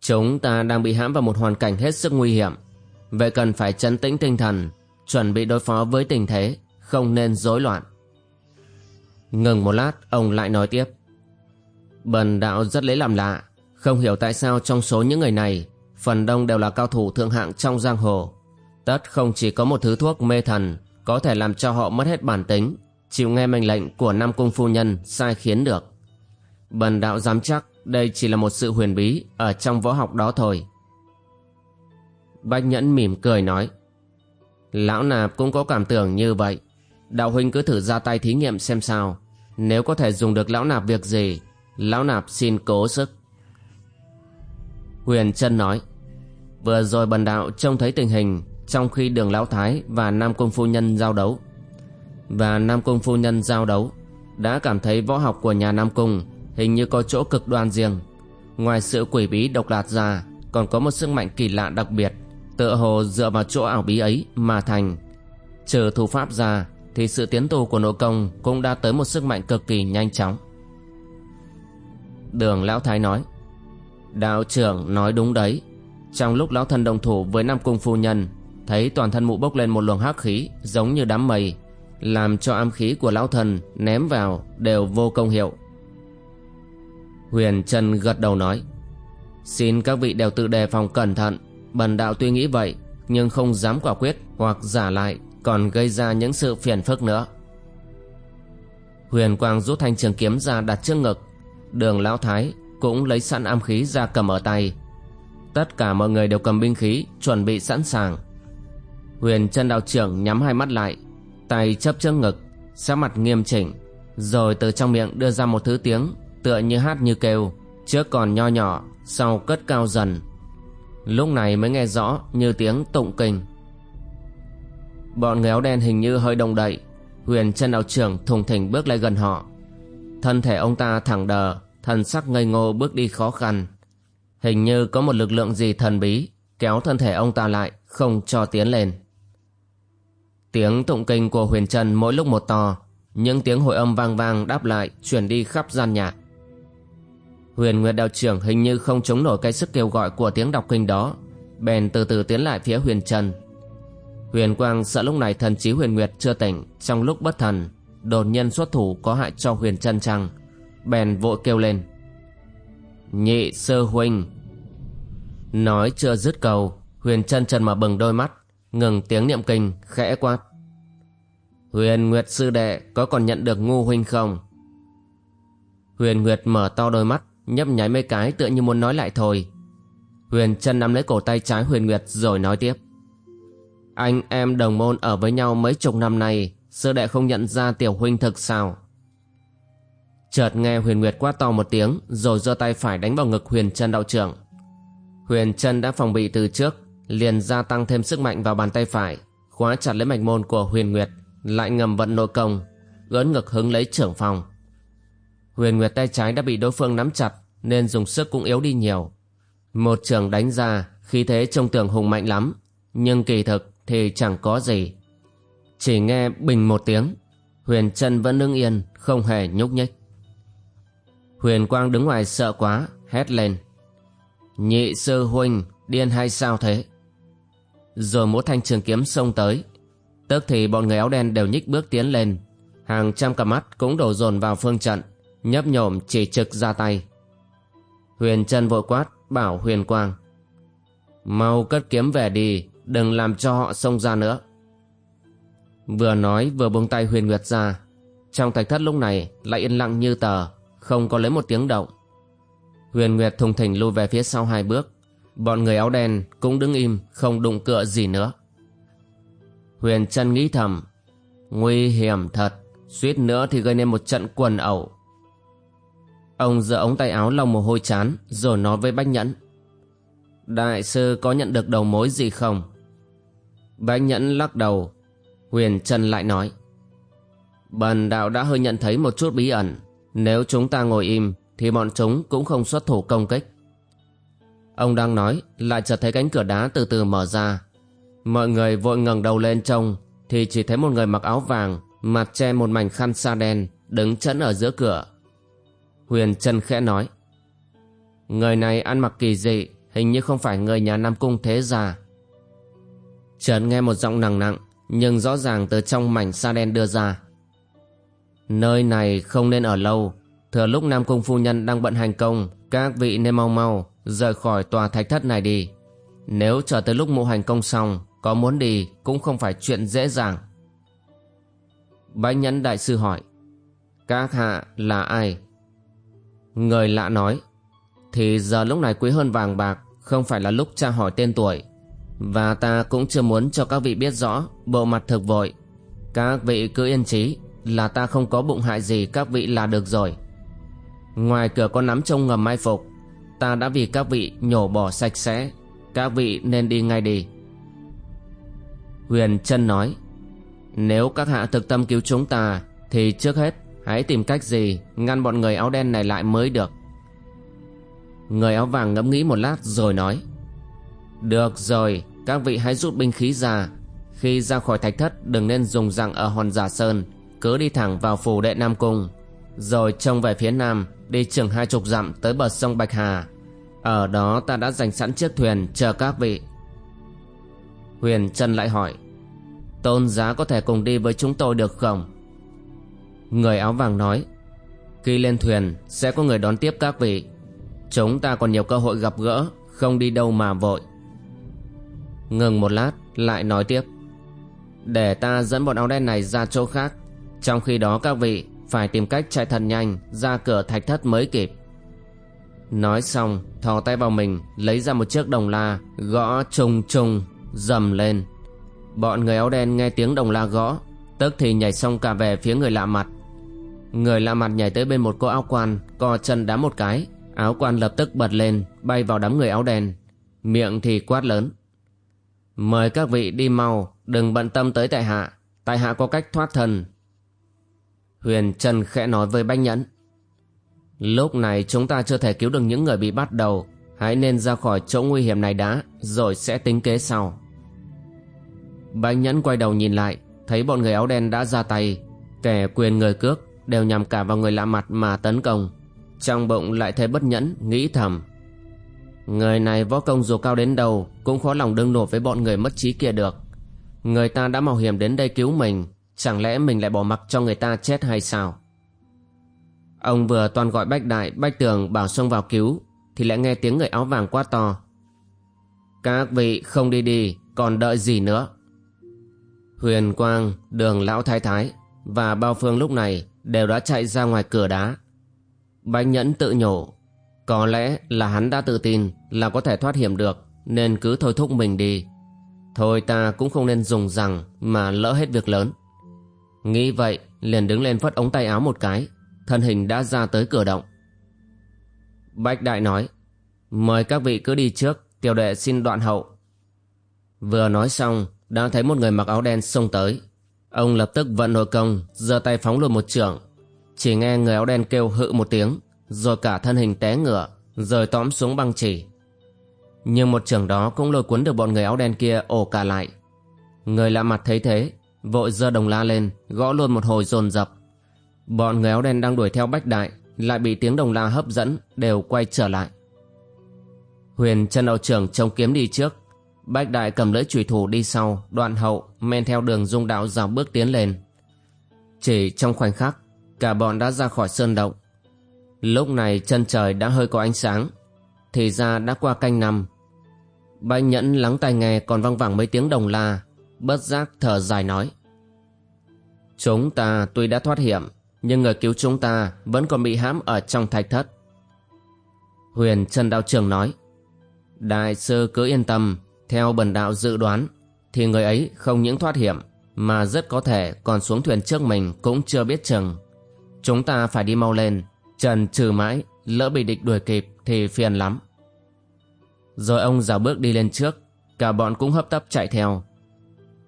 Chúng ta đang bị hãm vào một hoàn cảnh hết sức nguy hiểm. Vậy cần phải chấn tĩnh tinh thần, chuẩn bị đối phó với tình thế, không nên rối loạn. Ngừng một lát, ông lại nói tiếp. Bần đạo rất lấy làm lạ, không hiểu tại sao trong số những người này, phần đông đều là cao thủ thượng hạng trong giang hồ. Tất không chỉ có một thứ thuốc mê thần có thể làm cho họ mất hết bản tính, chịu nghe mệnh lệnh của Nam Cung Phu Nhân sai khiến được. Bần đạo dám chắc đây chỉ là một sự huyền bí ở trong võ học đó thôi. Bách Nhẫn mỉm cười nói Lão nạp cũng có cảm tưởng như vậy Đạo huynh cứ thử ra tay thí nghiệm xem sao. Nếu có thể dùng được lão nạp việc gì, Lão nạp xin cố sức. Huyền chân nói, Vừa rồi bần đạo trông thấy tình hình Trong khi đường lão thái và Nam Cung Phu Nhân giao đấu. Và Nam Cung Phu Nhân giao đấu, Đã cảm thấy võ học của nhà Nam Cung Hình như có chỗ cực đoan riêng. Ngoài sự quỷ bí độc lạt ra, Còn có một sức mạnh kỳ lạ đặc biệt, Tựa hồ dựa vào chỗ ảo bí ấy mà thành. Trừ thủ pháp ra thì sự tiến tu của nội công Cũng đã tới một sức mạnh cực kỳ nhanh chóng. Đường Lão Thái nói, Đạo trưởng nói đúng đấy. Trong lúc Lão Thân đồng thủ với Nam Cung Phu Nhân, Thấy toàn thân mụ bốc lên một luồng hắc khí Giống như đám mây, Làm cho ám khí của Lão Thần ném vào Đều vô công hiệu. Huyền Trần gật đầu nói, Xin các vị đều tự đề phòng cẩn thận. Bần đạo tuy nghĩ vậy, Nhưng không dám quả quyết hoặc giả lại còn gây ra những sự phiền phức nữa. Huyền Quang rút thanh trường kiếm ra đặt trước ngực. Đường Lão Thái cũng lấy sẵn am khí ra cầm ở tay. Tất cả mọi người đều cầm binh khí, Chuẩn bị sẵn sàng. Huyền chân đạo trưởng nhắm hai mắt lại, Tay chấp trước ngực, Sắc mặt nghiêm chỉnh, Rồi từ trong miệng đưa ra một thứ tiếng Tựa như hát như kêu, Trước còn nho nhỏ, Sau cất cao dần. Lúc này mới nghe rõ như tiếng tụng kinh. Bọn người áo đen hình như hơi động đậy. Huyền chân đạo trưởng thùng thỉnh bước lại gần họ. Thân thể ông ta thẳng đờ, Thần sắc ngây ngô bước đi khó khăn. Hình như có một lực lượng gì thần bí, Kéo thân thể ông ta lại, Không cho tiến lên. Tiếng tụng kinh của huyền trần mỗi lúc một to, Những tiếng hội âm vang vang đáp lại Chuyển đi khắp gian nhạc Huyền Nguyệt đạo trưởng hình như không chống nổi cái sức kêu gọi của tiếng đọc kinh đó, Bèn từ từ tiến lại phía huyền trần Huyền Quang sợ lúc này thần trí huyền Nguyệt chưa tỉnh Trong lúc bất thần Đột nhân xuất thủ có hại cho huyền trân Trăng, Bèn vội kêu lên Nhị sơ huynh Nói chưa dứt cầu Huyền chân trần mà bừng đôi mắt Ngừng tiếng niệm kinh khẽ quát Huyền Nguyệt sư đệ Có còn nhận được ngu huynh không Huyền Nguyệt mở to đôi mắt nhấp nháy mấy cái tựa như muốn nói lại thôi. Huyền Trân nắm lấy cổ tay trái Huyền Nguyệt rồi nói tiếp. Anh em đồng môn ở với nhau mấy chục năm nay, sư đệ không nhận ra tiểu huynh thực sao? Chợt nghe Huyền Nguyệt quát to một tiếng rồi giơ tay phải đánh vào ngực Huyền Trân đạo trưởng. Huyền Trân đã phòng bị từ trước, liền gia tăng thêm sức mạnh vào bàn tay phải, khóa chặt lấy mạch môn của Huyền Nguyệt, lại ngầm vận nội công, ớn ngực hứng lấy trưởng phòng. Huyền Nguyệt tay trái đã bị đối phương nắm chặt nên dùng sức cũng yếu đi nhiều. Một trường đánh ra khí thế trông tưởng hùng mạnh lắm nhưng kỳ thực thì chẳng có gì. Chỉ nghe bình một tiếng, Huyền chân vẫn đứng yên, không hề nhúc nhích. Huyền Quang đứng ngoài sợ quá, hét lên Nhị sư huynh, điên hay sao thế? Rồi múa thanh trường kiếm xông tới Tức thì bọn người áo đen đều nhích bước tiến lên Hàng trăm cặp mắt cũng đổ dồn vào phương trận, nhấp nhổm chỉ trực ra tay huyền trân vội quát, bảo huyền quang mau cất kiếm về đi đừng làm cho họ xông ra nữa. Vừa nói, vừa buông tay huyền nguyệt ra. Trong thạch thất lúc này, lại yên lặng như tờ, không có lấy một tiếng động. Huyền nguyệt thùng thỉnh lui về phía sau hai bước. Bọn người áo đen cũng đứng im, không đụng cựa gì nữa. Huyền trân nghĩ thầm, nguy hiểm thật, suýt nữa thì gây nên một trận quần ẩu. Ông giơ ống tay áo lau mồ hôi chán, rồi nói với Bách Nhẫn. Đại sư có nhận được đầu mối gì không? Bách nhẫn lắc đầu. Huyền Trân lại nói. Bần đạo đã hơi nhận thấy một chút bí ẩn. Nếu chúng ta ngồi im, thì bọn chúng cũng không xuất thủ công kích. Ông đang nói, lại chợt thấy cánh cửa đá từ từ mở ra. Mọi người vội ngẩng đầu lên trông, thì chỉ thấy một người mặc áo vàng, mặt che một mảnh khăn sa đen, đứng chẫn ở giữa cửa. Huyền Trân khẽ nói, Người này ăn mặc kỳ dị, hình như không phải người nhà Nam Cung thế già. Chợt nghe một giọng nặng nặng, nhưng rõ ràng từ trong mảnh sa đen đưa ra. Nơi này không nên ở lâu, Thừa lúc Nam Cung Phu Nhân đang bận hành công, Các vị nên mau mau Rời khỏi tòa thạch thất này đi Nếu chờ tới lúc mụ hành công xong, Có muốn đi cũng không phải chuyện dễ dàng bánh Nhẫn Đại Sư hỏi, Các hạ là ai? Người lạ nói, Thì giờ lúc này quý hơn vàng bạc, Không phải là lúc tra hỏi tên tuổi và ta cũng chưa muốn cho các vị biết rõ Bộ mặt thực vội. Các vị cứ yên trí Là ta không có bụng hại gì các vị là được rồi. Ngoài cửa có nắm trông ngầm mai phục, Ta đã vì các vị nhổ bỏ sạch sẽ, Các vị nên đi ngay đi. Huyền chân nói, Nếu các hạ thực tâm cứu chúng ta, Thì trước hết Hãy tìm cách gì Ngăn bọn người áo đen này lại mới được. Người áo vàng ngẫm nghĩ một lát rồi nói được rồi, Các vị hãy rút binh khí ra. Khi ra khỏi thạch thất, Đừng nên dùng rằng ở hòn giả sơn. Cứ đi thẳng vào phủ đệ Nam Cung. Rồi trông về phía nam, Đi chừng hai chục dặm tới bờ sông Bạch Hà. Ở đó ta đã dành sẵn chiếc thuyền, chờ các vị. Huyền Trân lại hỏi, Tôn giá có thể cùng đi với chúng tôi được không? Người áo vàng nói, Khi lên thuyền, sẽ có người đón tiếp các vị. Chúng ta còn nhiều cơ hội gặp gỡ, Không đi đâu mà vội. Ngừng một lát, lại nói tiếp. Để ta dẫn bọn áo đen này ra chỗ khác. Trong khi đó các vị phải tìm cách chạy thật nhanh ra cửa thạch thất mới kịp. Nói xong, thò tay vào mình, lấy ra một chiếc đồng la gõ trùng trùng, dầm lên. Bọn người áo đen nghe tiếng đồng la gõ, tức thì nhảy xong cả về phía người lạ mặt. Người lạ mặt nhảy tới bên một cô áo quan, co chân đá một cái. Áo quan lập tức bật lên, bay vào đám người áo đen. Miệng thì quát lớn mời các vị đi mau đừng bận tâm tới tại hạ tại hạ có cách thoát thân Huyền Trần khẽ nói với Bách Nhẫn. Lúc này chúng ta chưa thể cứu được những người bị bắt đầu. Hãy nên ra khỏi chỗ nguy hiểm này đã, rồi sẽ tính kế sau. Bách Nhẫn quay đầu nhìn lại, thấy bọn người áo đen đã ra tay. Kẻ quyền người cước đều nhằm cả vào người lạ mặt mà tấn công. Trong bụng lại thấy bất nhẫn, nghĩ thầm. Người này võ công dù cao đến đâu cũng khó lòng đương nổi với bọn người mất trí kia được. Người ta đã mạo hiểm đến đây cứu mình Chẳng lẽ mình lại bỏ mặc cho người ta chết hay sao? Ông vừa toàn gọi Bách Đại Bách Tường bảo xông vào cứu Thì lại nghe tiếng người áo vàng quát to. Các vị không đi đi Còn đợi gì nữa? Huyền Quang, đường Lão Thái Thái Và bao phương lúc này Đều đã chạy ra ngoài cửa đá. Bách Nhẫn tự nhổ có lẽ là hắn đã tự tin Là có thể thoát hiểm được, Nên cứ thôi thúc mình đi. Thôi ta cũng không nên dùng rằng Mà lỡ hết việc lớn. Nghĩ vậy, liền đứng lên phất ống tay áo một cái, Thân hình đã ra tới cửa động. Bách Đại nói, Mời các vị cứ đi trước, Tiểu đệ xin đoạn hậu. Vừa nói xong, Đã thấy một người mặc áo đen xông tới. Ông lập tức vận nội công, giơ tay phóng luôn một trường Chỉ nghe người áo đen kêu hự một tiếng rồi cả thân hình té ngựa, Rời tõm xuống băng chỉ. Nhưng một trường đó cũng lôi cuốn được bọn người áo đen kia ổ cả lại. Người lạ mặt thấy thế, vội giơ đồng la lên, gõ luôn một hồi dồn dập. Bọn người áo đen đang đuổi theo bách đại, lại bị tiếng đồng la hấp dẫn đều quay trở lại. Huyền chân đạo trưởng trông kiếm đi trước. Bách đại cầm lưỡi chủy thủ đi sau, đoạn hậu, men theo đường dung đạo dào bước tiến lên. Chỉ trong khoảnh khắc, cả bọn đã ra khỏi sơn động lúc này chân trời đã hơi có ánh sáng thì ra đã qua canh năm bách nhẫn lắng tai nghe còn văng vẳng mấy tiếng đồng la bất giác thở dài nói. Chúng ta tuy đã thoát hiểm, nhưng người cứu chúng ta vẫn còn bị hãm ở trong thạch thất. Huyền Trần Đạo Trường nói, Đại sư cứ yên tâm, theo bần đạo dự đoán, thì người ấy không những thoát hiểm, mà rất có thể còn xuống thuyền trước mình cũng chưa biết chừng. Chúng ta phải đi mau lên, trần trừ mãi, lỡ bị địch đuổi kịp thì phiền lắm. Rồi ông dào bước đi lên trước Cả bọn cũng hấp tấp chạy theo.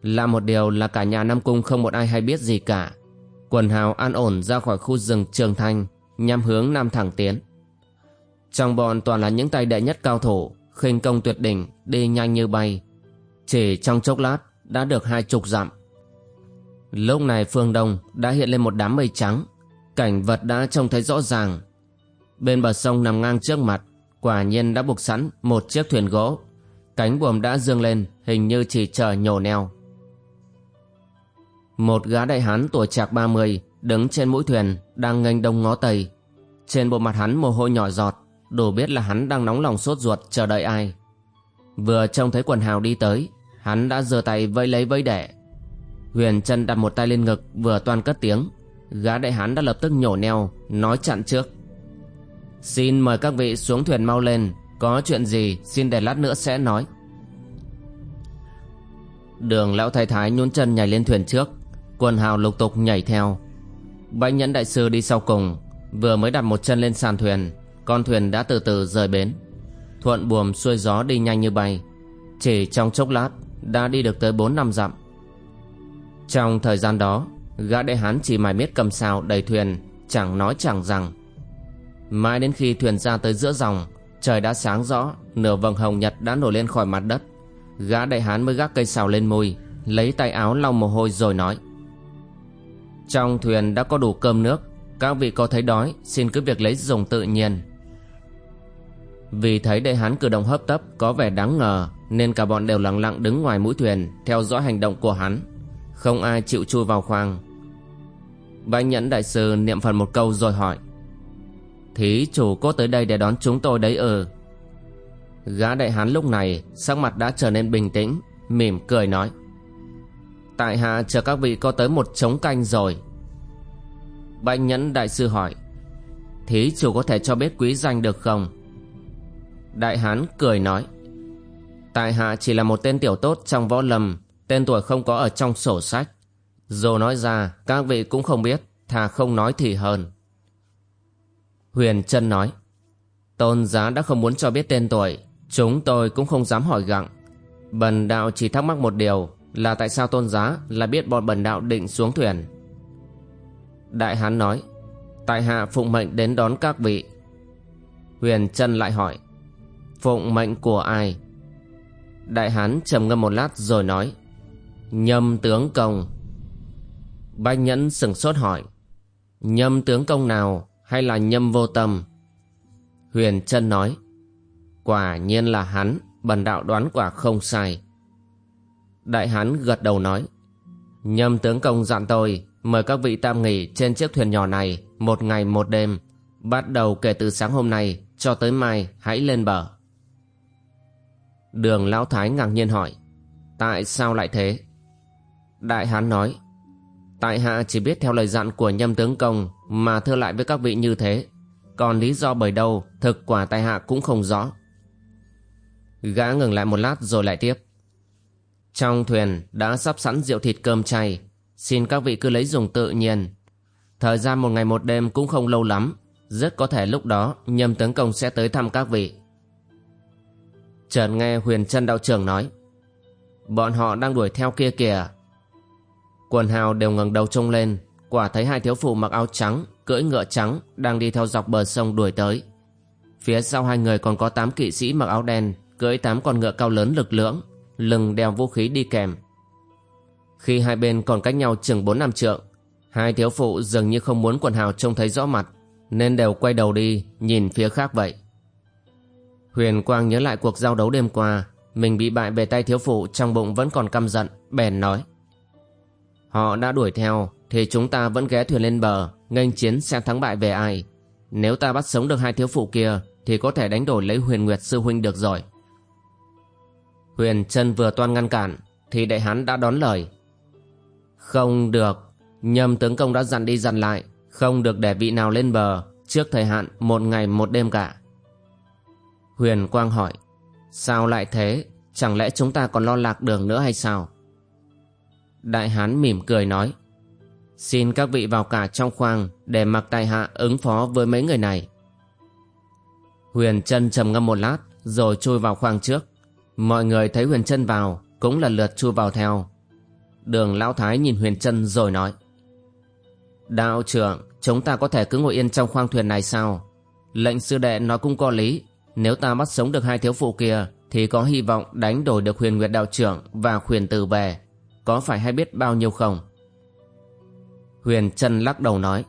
Lạ một điều là cả nhà Nam Cung không một ai hay biết gì cả. Quần hào an ổn ra khỏi khu rừng Trường Thanh Nhằm hướng Nam thẳng tiến. Trong bọn toàn là những tay đệ nhất cao thủ khinh công tuyệt đỉnh Đi nhanh như bay. Chỉ trong chốc lát đã được hai chục dặm. Lúc này phương đông đã hiện lên một đám mây trắng. Cảnh vật đã trông thấy rõ ràng. Bên bờ sông nằm ngang trước mặt, Quả nhiên đã buộc sẵn một chiếc thuyền gỗ. Cánh buồm đã dương lên, Hình như chỉ chờ nhổ neo. Một gã đại hán tuổi trạc 30 Đứng trên mũi thuyền Đang nghênh đông ngó tây. Trên bộ mặt hắn mồ hôi nhỏ giọt, Đủ biết là hắn đang nóng lòng sốt ruột chờ đợi ai. Vừa trông thấy quần hào đi tới, Hắn đã giơ tay vây lấy vây đẻ. Huyền chân đặt một tay lên ngực, Vừa toan cất tiếng. Gã đại hán đã lập tức nhổ neo, Nói chặn trước. Xin mời các vị xuống thuyền mau lên, Có chuyện gì xin để lát nữa sẽ nói. Đường lão thái thái nhún chân nhảy lên thuyền trước, Quần hào lục tục nhảy theo. Bạch nhẫn đại sư đi sau cùng, Vừa mới đặt một chân lên sàn thuyền, Con thuyền đã từ từ rời bến. Thuận buồm xuôi gió đi nhanh như bay, Chỉ trong chốc lát Đã đi được tới bốn năm dặm. Trong thời gian đó Gã đại hán chỉ mải miết cầm xào đầy thuyền, Chẳng nói chẳng rằng. Mãi đến khi thuyền ra tới giữa dòng, Trời đã sáng rõ, Nửa vầng hồng nhật đã nổi lên khỏi mặt đất. Gã đại hán mới gác cây xào lên môi, Lấy tay áo lau mồ hôi rồi nói, Trong thuyền đã có đủ cơm nước, Các vị có thấy đói, Xin cứ việc lấy dùng tự nhiên. Vì thấy đại hán cử động hấp tấp, Có vẻ đáng ngờ, Nên cả bọn đều lặng lặng đứng ngoài mũi thuyền, Theo dõi hành động của hắn. Không ai chịu chui vào khoang. Bạch nhẫn đại sư niệm phần một câu rồi hỏi, Thí chủ có tới đây để đón chúng tôi đấy ừ Gã đại hán lúc này Sắc mặt đã trở nên bình tĩnh, Mỉm cười nói, Tại hạ chờ các vị có tới một trống canh rồi. Bạch nhẫn đại sư hỏi, Thí chủ có thể cho biết quý danh được không? Đại hán cười nói, Tại hạ chỉ là một tên tiểu tốt trong võ lâm Tên tuổi không có ở trong sổ sách. Dù nói ra, các vị cũng không biết, Thà không nói thì hơn. Huyền Trân nói, Tôn giá đã không muốn cho biết tên tuổi, Chúng tôi cũng không dám hỏi gặng. Bần đạo chỉ thắc mắc một điều, Là tại sao tôn giá là biết bọn bần đạo định xuống thuyền? Đại hán nói, Tại hạ phụng mệnh đến đón các vị. Huyền Trân lại hỏi, Phụng mệnh của ai? Đại hán trầm ngâm một lát rồi nói Nhâm tướng công Bách nhẫn sừng sốt hỏi Nhâm tướng công nào hay là nhâm vô tâm? Huyền chân nói, quả nhiên là hắn, bần đạo đoán quả không sai. Đại hán gật đầu nói, nhâm tướng công dặn tôi mời các vị tạm nghỉ trên chiếc thuyền nhỏ này một ngày một đêm, bắt đầu kể từ sáng hôm nay cho tới mai hãy lên bờ. Đường Lão Thái ngạc nhiên hỏi, tại sao lại thế? Đại hán nói, tại hạ chỉ biết theo lời dặn của nhâm tướng công mà thưa lại với các vị như thế. Còn lý do bởi đâu thực quả tại hạ cũng không rõ. Gã ngừng lại một lát rồi lại tiếp trong thuyền đã sắp sẵn rượu thịt cơm chay xin các vị cứ lấy dùng tự nhiên. Thời gian một ngày một đêm cũng không lâu lắm rất có thể lúc đó nhâm tướng công sẽ tới thăm các vị. Chợt nghe huyền trân đạo trưởng nói bọn họ đang đuổi theo kia kìa quần hào đều ngẩng đầu trông lên quả thấy hai thiếu phụ mặc áo trắng, cưỡi ngựa trắng đang đi theo dọc bờ sông đuổi tới. Phía sau hai người còn có tám kỵ sĩ mặc áo đen, cưỡi tám con ngựa cao lớn lực lưỡng, lưng đeo vũ khí đi kèm. Khi hai bên còn cách nhau chừng bốn năm trượng, hai thiếu phụ dường như không muốn quần hào trông thấy rõ mặt, nên đều quay đầu đi, nhìn phía khác vậy. Huyền Quang nhớ lại cuộc giao đấu đêm qua, mình bị bại về tay thiếu phụ trong bụng vẫn còn căm giận, bèn nói. Họ đã đuổi theo, thì chúng ta vẫn ghé thuyền lên bờ, nghênh chiến xem thắng bại về ai. Nếu ta bắt sống được hai thiếu phụ kia, thì có thể đánh đổi lấy huyền nguyệt sư huynh được rồi. Huyền chân vừa toan ngăn cản, thì đại hán đã đón lời. Không được, nhâm tướng công đã dặn đi dặn lại, không được để vị nào lên bờ, trước thời hạn một ngày một đêm cả. Huyền Quang hỏi, sao lại thế, chẳng lẽ chúng ta còn lo lạc đường nữa hay sao? Đại hán mỉm cười nói, Xin các vị vào cả trong khoang để mặc tại hạ ứng phó với mấy người này. Huyền chân trầm ngâm một lát rồi chui vào khoang trước. Mọi người thấy Huyền chân vào cũng lần lượt chui vào theo. Đường Lão Thái nhìn Huyền chân rồi nói. Đạo trưởng, chúng ta có thể cứ ngồi yên trong khoang thuyền này sao? Lệnh sư đệ nói cũng có lý. Nếu ta bắt sống được hai thiếu phụ kia thì có hy vọng đánh đổi được huyền nguyệt đạo trưởng và huyền tử về. Có phải hay biết bao nhiêu không? Huyền Trân lắc đầu nói.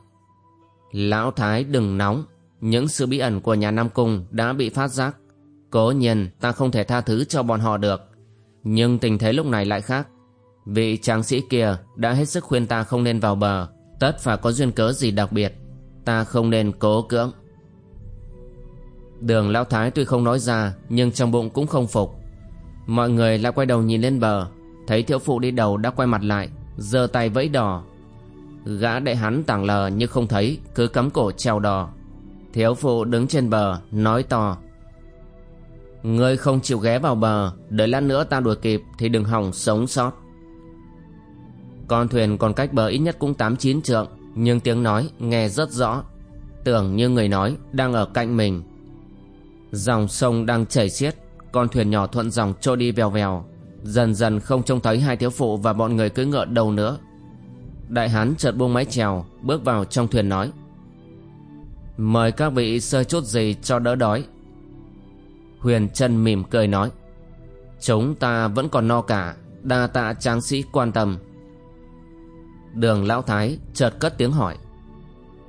Lão Thái đừng nóng. Những sự bí ẩn của nhà Nam Cung đã bị phát giác. Cố nhiên, ta không thể tha thứ cho bọn họ được. Nhưng tình thế lúc này lại khác. Vị tráng sĩ kia đã hết sức khuyên ta không nên vào bờ. Tất phải có duyên cớ gì đặc biệt. Ta không nên cố cưỡng. Đường Lão Thái tuy không nói ra, nhưng trong bụng cũng không phục. Mọi người lại quay đầu nhìn lên bờ. Thấy thiếu phụ đi đầu đã quay mặt lại, giơ tay vẫy đò, Gã đại hắn tảng lờ như không thấy, cứ cắm cổ treo đò. Thiếu phụ đứng trên bờ, nói to. Ngươi không chịu ghé vào bờ, đợi lát nữa ta đuổi kịp thì đừng hỏng sống sót. Con thuyền còn cách bờ ít nhất cũng 8-9 trượng, nhưng tiếng nói nghe rất rõ. Tưởng như người nói đang ở cạnh mình. Dòng sông đang chảy xiết, con thuyền nhỏ thuận dòng trôi đi vèo vèo. Dần dần không trông thấy hai thiếu phụ và bọn người cưỡi ngựa đâu nữa. Đại hán chợt buông mái chèo, bước vào trong thuyền nói. Mời các vị sơ chút gì cho đỡ đói. Huyền chân mỉm cười nói Chúng ta vẫn còn no cả Đa tạ tráng sĩ quan tâm Đường Lão Thái chợt cất tiếng hỏi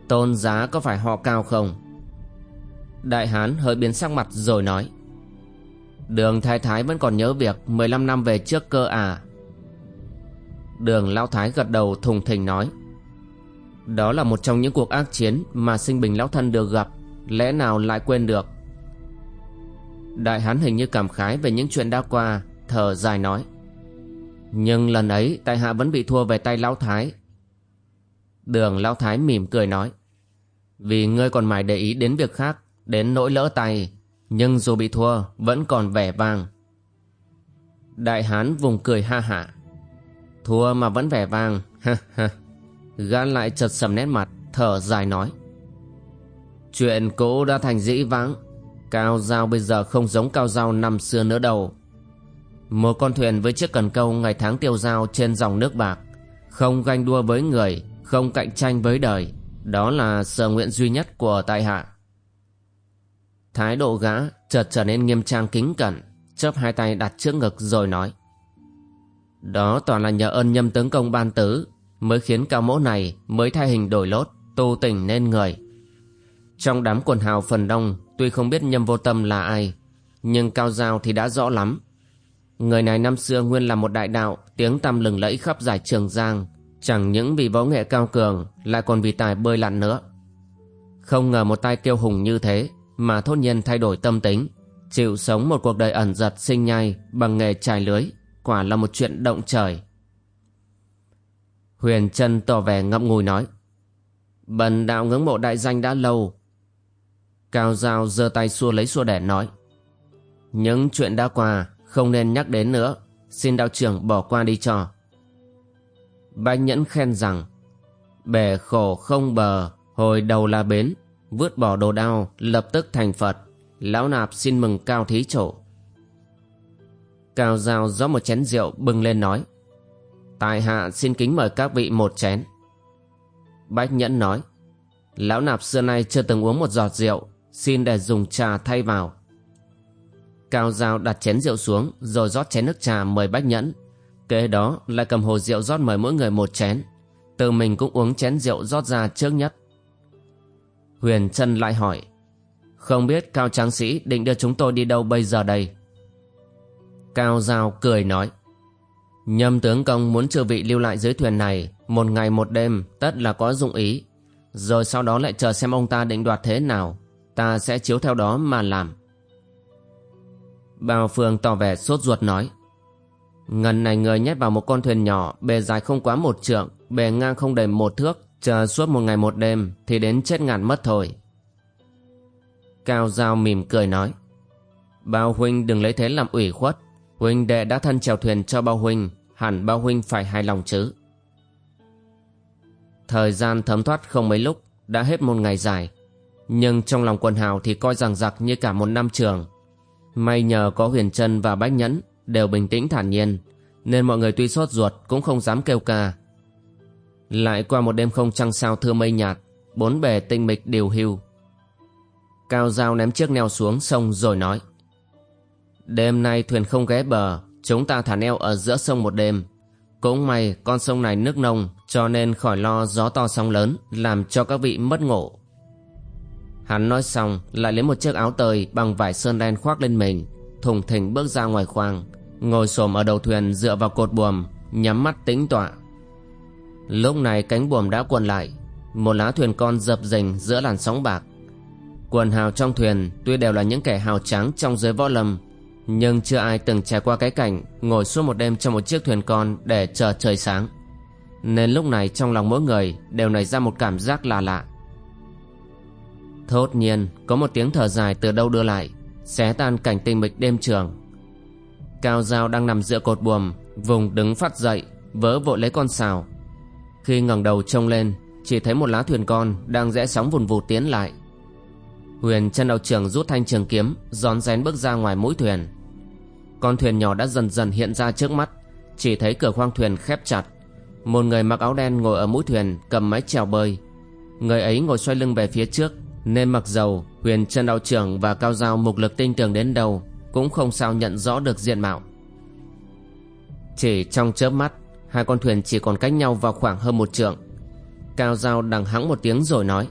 Tôn giá có phải họ cao không? Đại Hán hơi biến sắc mặt rồi nói Đường Thái Thái vẫn còn nhớ việc 15 năm về trước cơ à? Đường Lão Thái gật đầu thùng thình nói, Đó là một trong những cuộc ác chiến mà sinh bình lão thân được gặp, Lẽ nào lại quên được? Đại hán hình như cảm khái về những chuyện đã qua, Thở dài nói, Nhưng lần ấy tại hạ vẫn bị thua về tay lão thái. Đường lão thái mỉm cười nói, Vì ngươi còn mải để ý đến việc khác, Đến nỗi lỡ tay nhưng dù bị thua, vẫn còn vẻ vang. Đại hán vùng cười ha hả. Thua mà vẫn vẻ vang. Ha ha. Gan lại chật sầm nét mặt, Thở dài nói. Chuyện cũ đã thành dĩ vãng. Cao dao bây giờ không giống cao dao năm xưa nữa đâu. Một con thuyền với chiếc cần câu ngày tháng tiêu dao trên dòng nước bạc. Không ganh đua với người, Không cạnh tranh với đời. Đó là sở nguyện duy nhất của tại hạ. Thái độ gã chợt trở nên nghiêm trang kính cẩn, chớp hai tay đặt trước ngực rồi nói. Đó toàn là nhờ ơn nhâm tướng công ban tứ, Mới khiến cao mẫu này mới thay hình đổi lốt, Tu tỉnh nên người. Trong đám quần hào phần đông, Tuy không biết nhâm vô tâm là ai, Nhưng Cao Giao thì đã rõ lắm. Người này năm xưa nguyên là một đại đạo, Tiếng tăm lừng lẫy khắp giải trường Giang, Chẳng những vì võ nghệ cao cường, Lại còn vì tài bơi lặn nữa. Không ngờ một tay kiêu hùng như thế mà thốt nhiên thay đổi tâm tính, Chịu sống một cuộc đời ẩn giật sinh nhai Bằng nghề trải lưới, Quả là một chuyện động trời. Huyền Trân tỏ vẻ ngậm ngùi nói, Bần đạo ngưỡng mộ đại danh đã lâu. Cao Giao giơ tay xua lấy xua đẻ nói, Những chuyện đã qua, Không nên nhắc đến nữa. Xin đạo trưởng bỏ qua đi cho. Bách Nhẫn khen rằng, Bể khổ không bờ, Hồi đầu là bến. Vứt bỏ đồ đao, Lập tức thành Phật. Lão nạp xin mừng cao thí chủ. Cao Giao rót một chén rượu bưng lên nói, Tại hạ xin kính mời các vị một chén. Bách Nhẫn nói, Lão nạp xưa nay chưa từng uống một giọt rượu, Xin để dùng trà thay vào. Cao Giao đặt chén rượu xuống, Rồi rót chén nước trà mời bách nhẫn. Kế đó lại cầm hồ rượu rót mời mỗi người một chén. Tự mình cũng uống chén rượu rót ra trước nhất. Huyền Trân lại hỏi Không biết Cao Tráng Sĩ định đưa chúng tôi đi đâu bây giờ đây Cao Giao cười nói Nhâm tướng công muốn trừ vị lưu lại dưới thuyền này Một ngày một đêm tất là có dụng ý Rồi sau đó lại chờ xem ông ta định đoạt thế nào ta sẽ chiếu theo đó mà làm. Bao Phương tỏ vẻ sốt ruột nói. Ngần này người nhét vào một con thuyền nhỏ, bề dài không quá một trượng, bề ngang không đầy một thước, chờ suốt một ngày một đêm thì đến chết ngàn mất thôi. Cao Giao mỉm cười nói. Bao huynh đừng lấy thế làm ủy khuất, huynh đệ đã thân chèo thuyền cho bao huynh, hẳn bao huynh phải hài lòng chứ. Thời gian thấm thoát không mấy lúc, đã hết một ngày dài. Nhưng trong lòng quần hào thì coi rằng giặc như cả một năm trường. May nhờ có huyền chân và bách nhẫn đều bình tĩnh thản nhiên, nên mọi người tuy sốt ruột cũng không dám kêu ca. Lại qua một đêm không trăng sao thưa mây nhạt, bốn bề tinh mịch điều hưu. Cao dao ném chiếc neo xuống sông rồi nói. Đêm nay thuyền không ghé bờ, chúng ta thả neo ở giữa sông một đêm. Cũng may con sông này nước nông cho nên khỏi lo gió to sóng lớn làm cho các vị mất ngủ. Hắn nói xong lại lấy một chiếc áo tơi bằng vải sơn đen khoác lên mình, thùng thình bước ra ngoài khoang, ngồi xổm ở đầu thuyền dựa vào cột buồm, nhắm mắt tĩnh tọa. Lúc này cánh buồm đã cuộn lại, một lá thuyền con dập dềnh giữa làn sóng bạc. Quần hào trong thuyền tuy đều là những kẻ hào trắng trong giới võ lâm, nhưng chưa ai từng trải qua cái cảnh ngồi suốt một đêm trong một chiếc thuyền con để chờ trời sáng. Nên lúc này trong lòng mỗi người đều nảy ra một cảm giác lạ lạ. Thốt nhiên có một tiếng thở dài từ đâu đưa lại, xé tan cảnh tinh mịch đêm trường. Cao dao đang nằm giữa cột buồm, vùng đứng phát dậy, vỡ vội lấy con xào. Khi ngẩng đầu trông lên, chỉ thấy một lá thuyền con đang rẽ sóng vùn vụt tiến lại. Huyền chân đầu trưởng rút thanh trường kiếm, gión rén bước ra ngoài mũi thuyền. Con thuyền nhỏ đã dần dần hiện ra trước mắt, chỉ thấy cửa khoang thuyền khép chặt. Một người mặc áo đen ngồi ở mũi thuyền cầm máy chèo bơi. Người ấy ngồi xoay lưng về phía trước, nên mặc dầu huyền chân đạo trưởng và cao giao mục lực tinh tường đến đâu cũng không sao nhận rõ được diện mạo. Chỉ trong chớp mắt, hai con thuyền chỉ còn cách nhau vào khoảng hơn một trượng. Cao giao đằng hắng một tiếng rồi nói.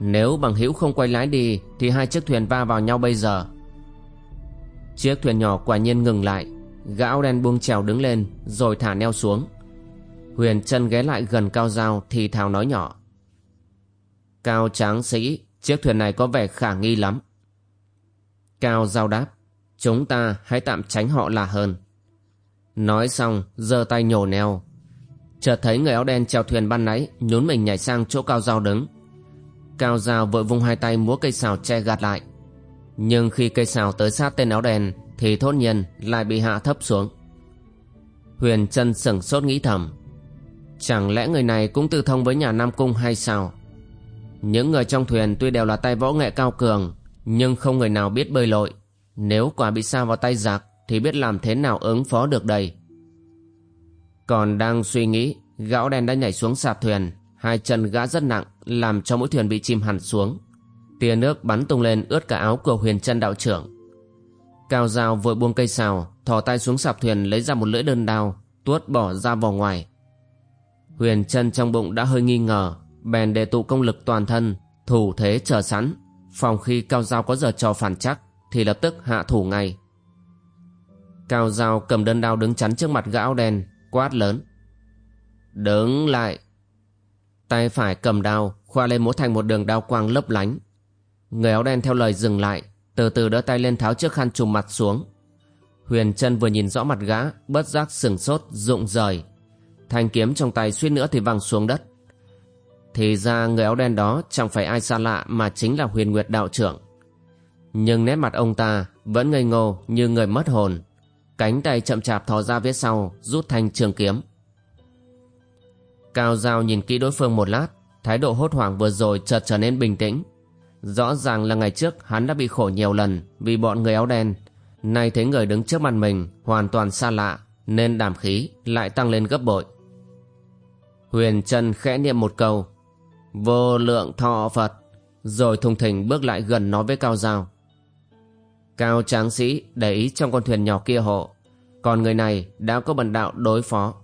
Nếu bằng hữu không quay lái đi thì hai chiếc thuyền va vào nhau bây giờ. Chiếc thuyền nhỏ quả nhiên ngừng lại, gã áo đen buông trèo đứng lên rồi thả neo xuống. Huyền chân ghé lại gần cao giao thì thào nói nhỏ. Cao tráng sĩ, chiếc thuyền này có vẻ khả nghi lắm. Cao giao đáp, chúng ta hãy tạm tránh họ là hơn. Nói xong, giơ tay nhổ neo. Chợt thấy người áo đen treo thuyền ban nãy nhún mình nhảy sang chỗ cao giao đứng. Cao giao vội vung hai tay múa cây xào che gạt lại. Nhưng khi cây xào tới sát tên áo đen thì thốt nhiên lại bị hạ thấp xuống. Huyền chân sửng sốt nghĩ thầm. Chẳng lẽ người này cũng tư thông với nhà Nam Cung hay sao? Những người trong thuyền tuy đều là tay võ nghệ cao cường, nhưng không người nào biết bơi lội. Nếu quả bị sa vào tay giặc, thì biết làm thế nào ứng phó được đây. Còn đang suy nghĩ, gão đen đã nhảy xuống sạp thuyền, hai chân gã rất nặng, làm cho mũi thuyền bị chìm hẳn xuống. Tia nước bắn tung lên ướt cả áo của huyền chân đạo trưởng. Cao dao vội buông cây xào, thò tay xuống sạp thuyền lấy ra một lưỡi đơn đao, tuốt bỏ ra vào ngoài. Huyền chân trong bụng đã hơi nghi ngờ, bèn đề tụ công lực toàn thân thủ thế chờ sẵn phòng khi cao giao có giờ trò phản chắc thì lập tức hạ thủ ngay cao giao cầm đơn đao đứng chắn trước mặt gã áo đen, quát lớn. Đứng lại. Tay phải cầm đao, khoa lên mỗi thành một đường đao quang lấp lánh. Người áo đen theo lời dừng lại, từ từ đỡ tay lên tháo chiếc khăn trùm mặt xuống. Huyền chân vừa nhìn rõ mặt gã, bất giác sừng sốt, rụng rời. Thanh kiếm trong tay suýt nữa thì văng xuống đất. Thì ra người áo đen đó chẳng phải ai xa lạ mà chính là huyền nguyệt đạo trưởng. Nhưng nét mặt ông ta vẫn ngây ngô như người mất hồn. Cánh tay chậm chạp thò ra phía sau, rút thanh trường kiếm. Cao Giao nhìn kỹ đối phương một lát, thái độ hốt hoảng vừa rồi chợt trở nên bình tĩnh. Rõ ràng là ngày trước hắn đã bị khổ nhiều lần vì bọn người áo đen. Nay thấy người đứng trước mặt mình hoàn toàn xa lạ, nên đảm khí lại tăng lên gấp bội. Huyền Trân khẽ niệm một câu Vô lượng thọ Phật Rồi thùng thình bước lại gần nói với Cao Giao Cao tráng sĩ để ý trong con thuyền nhỏ kia hộ. Còn người này đã có bần đạo đối phó.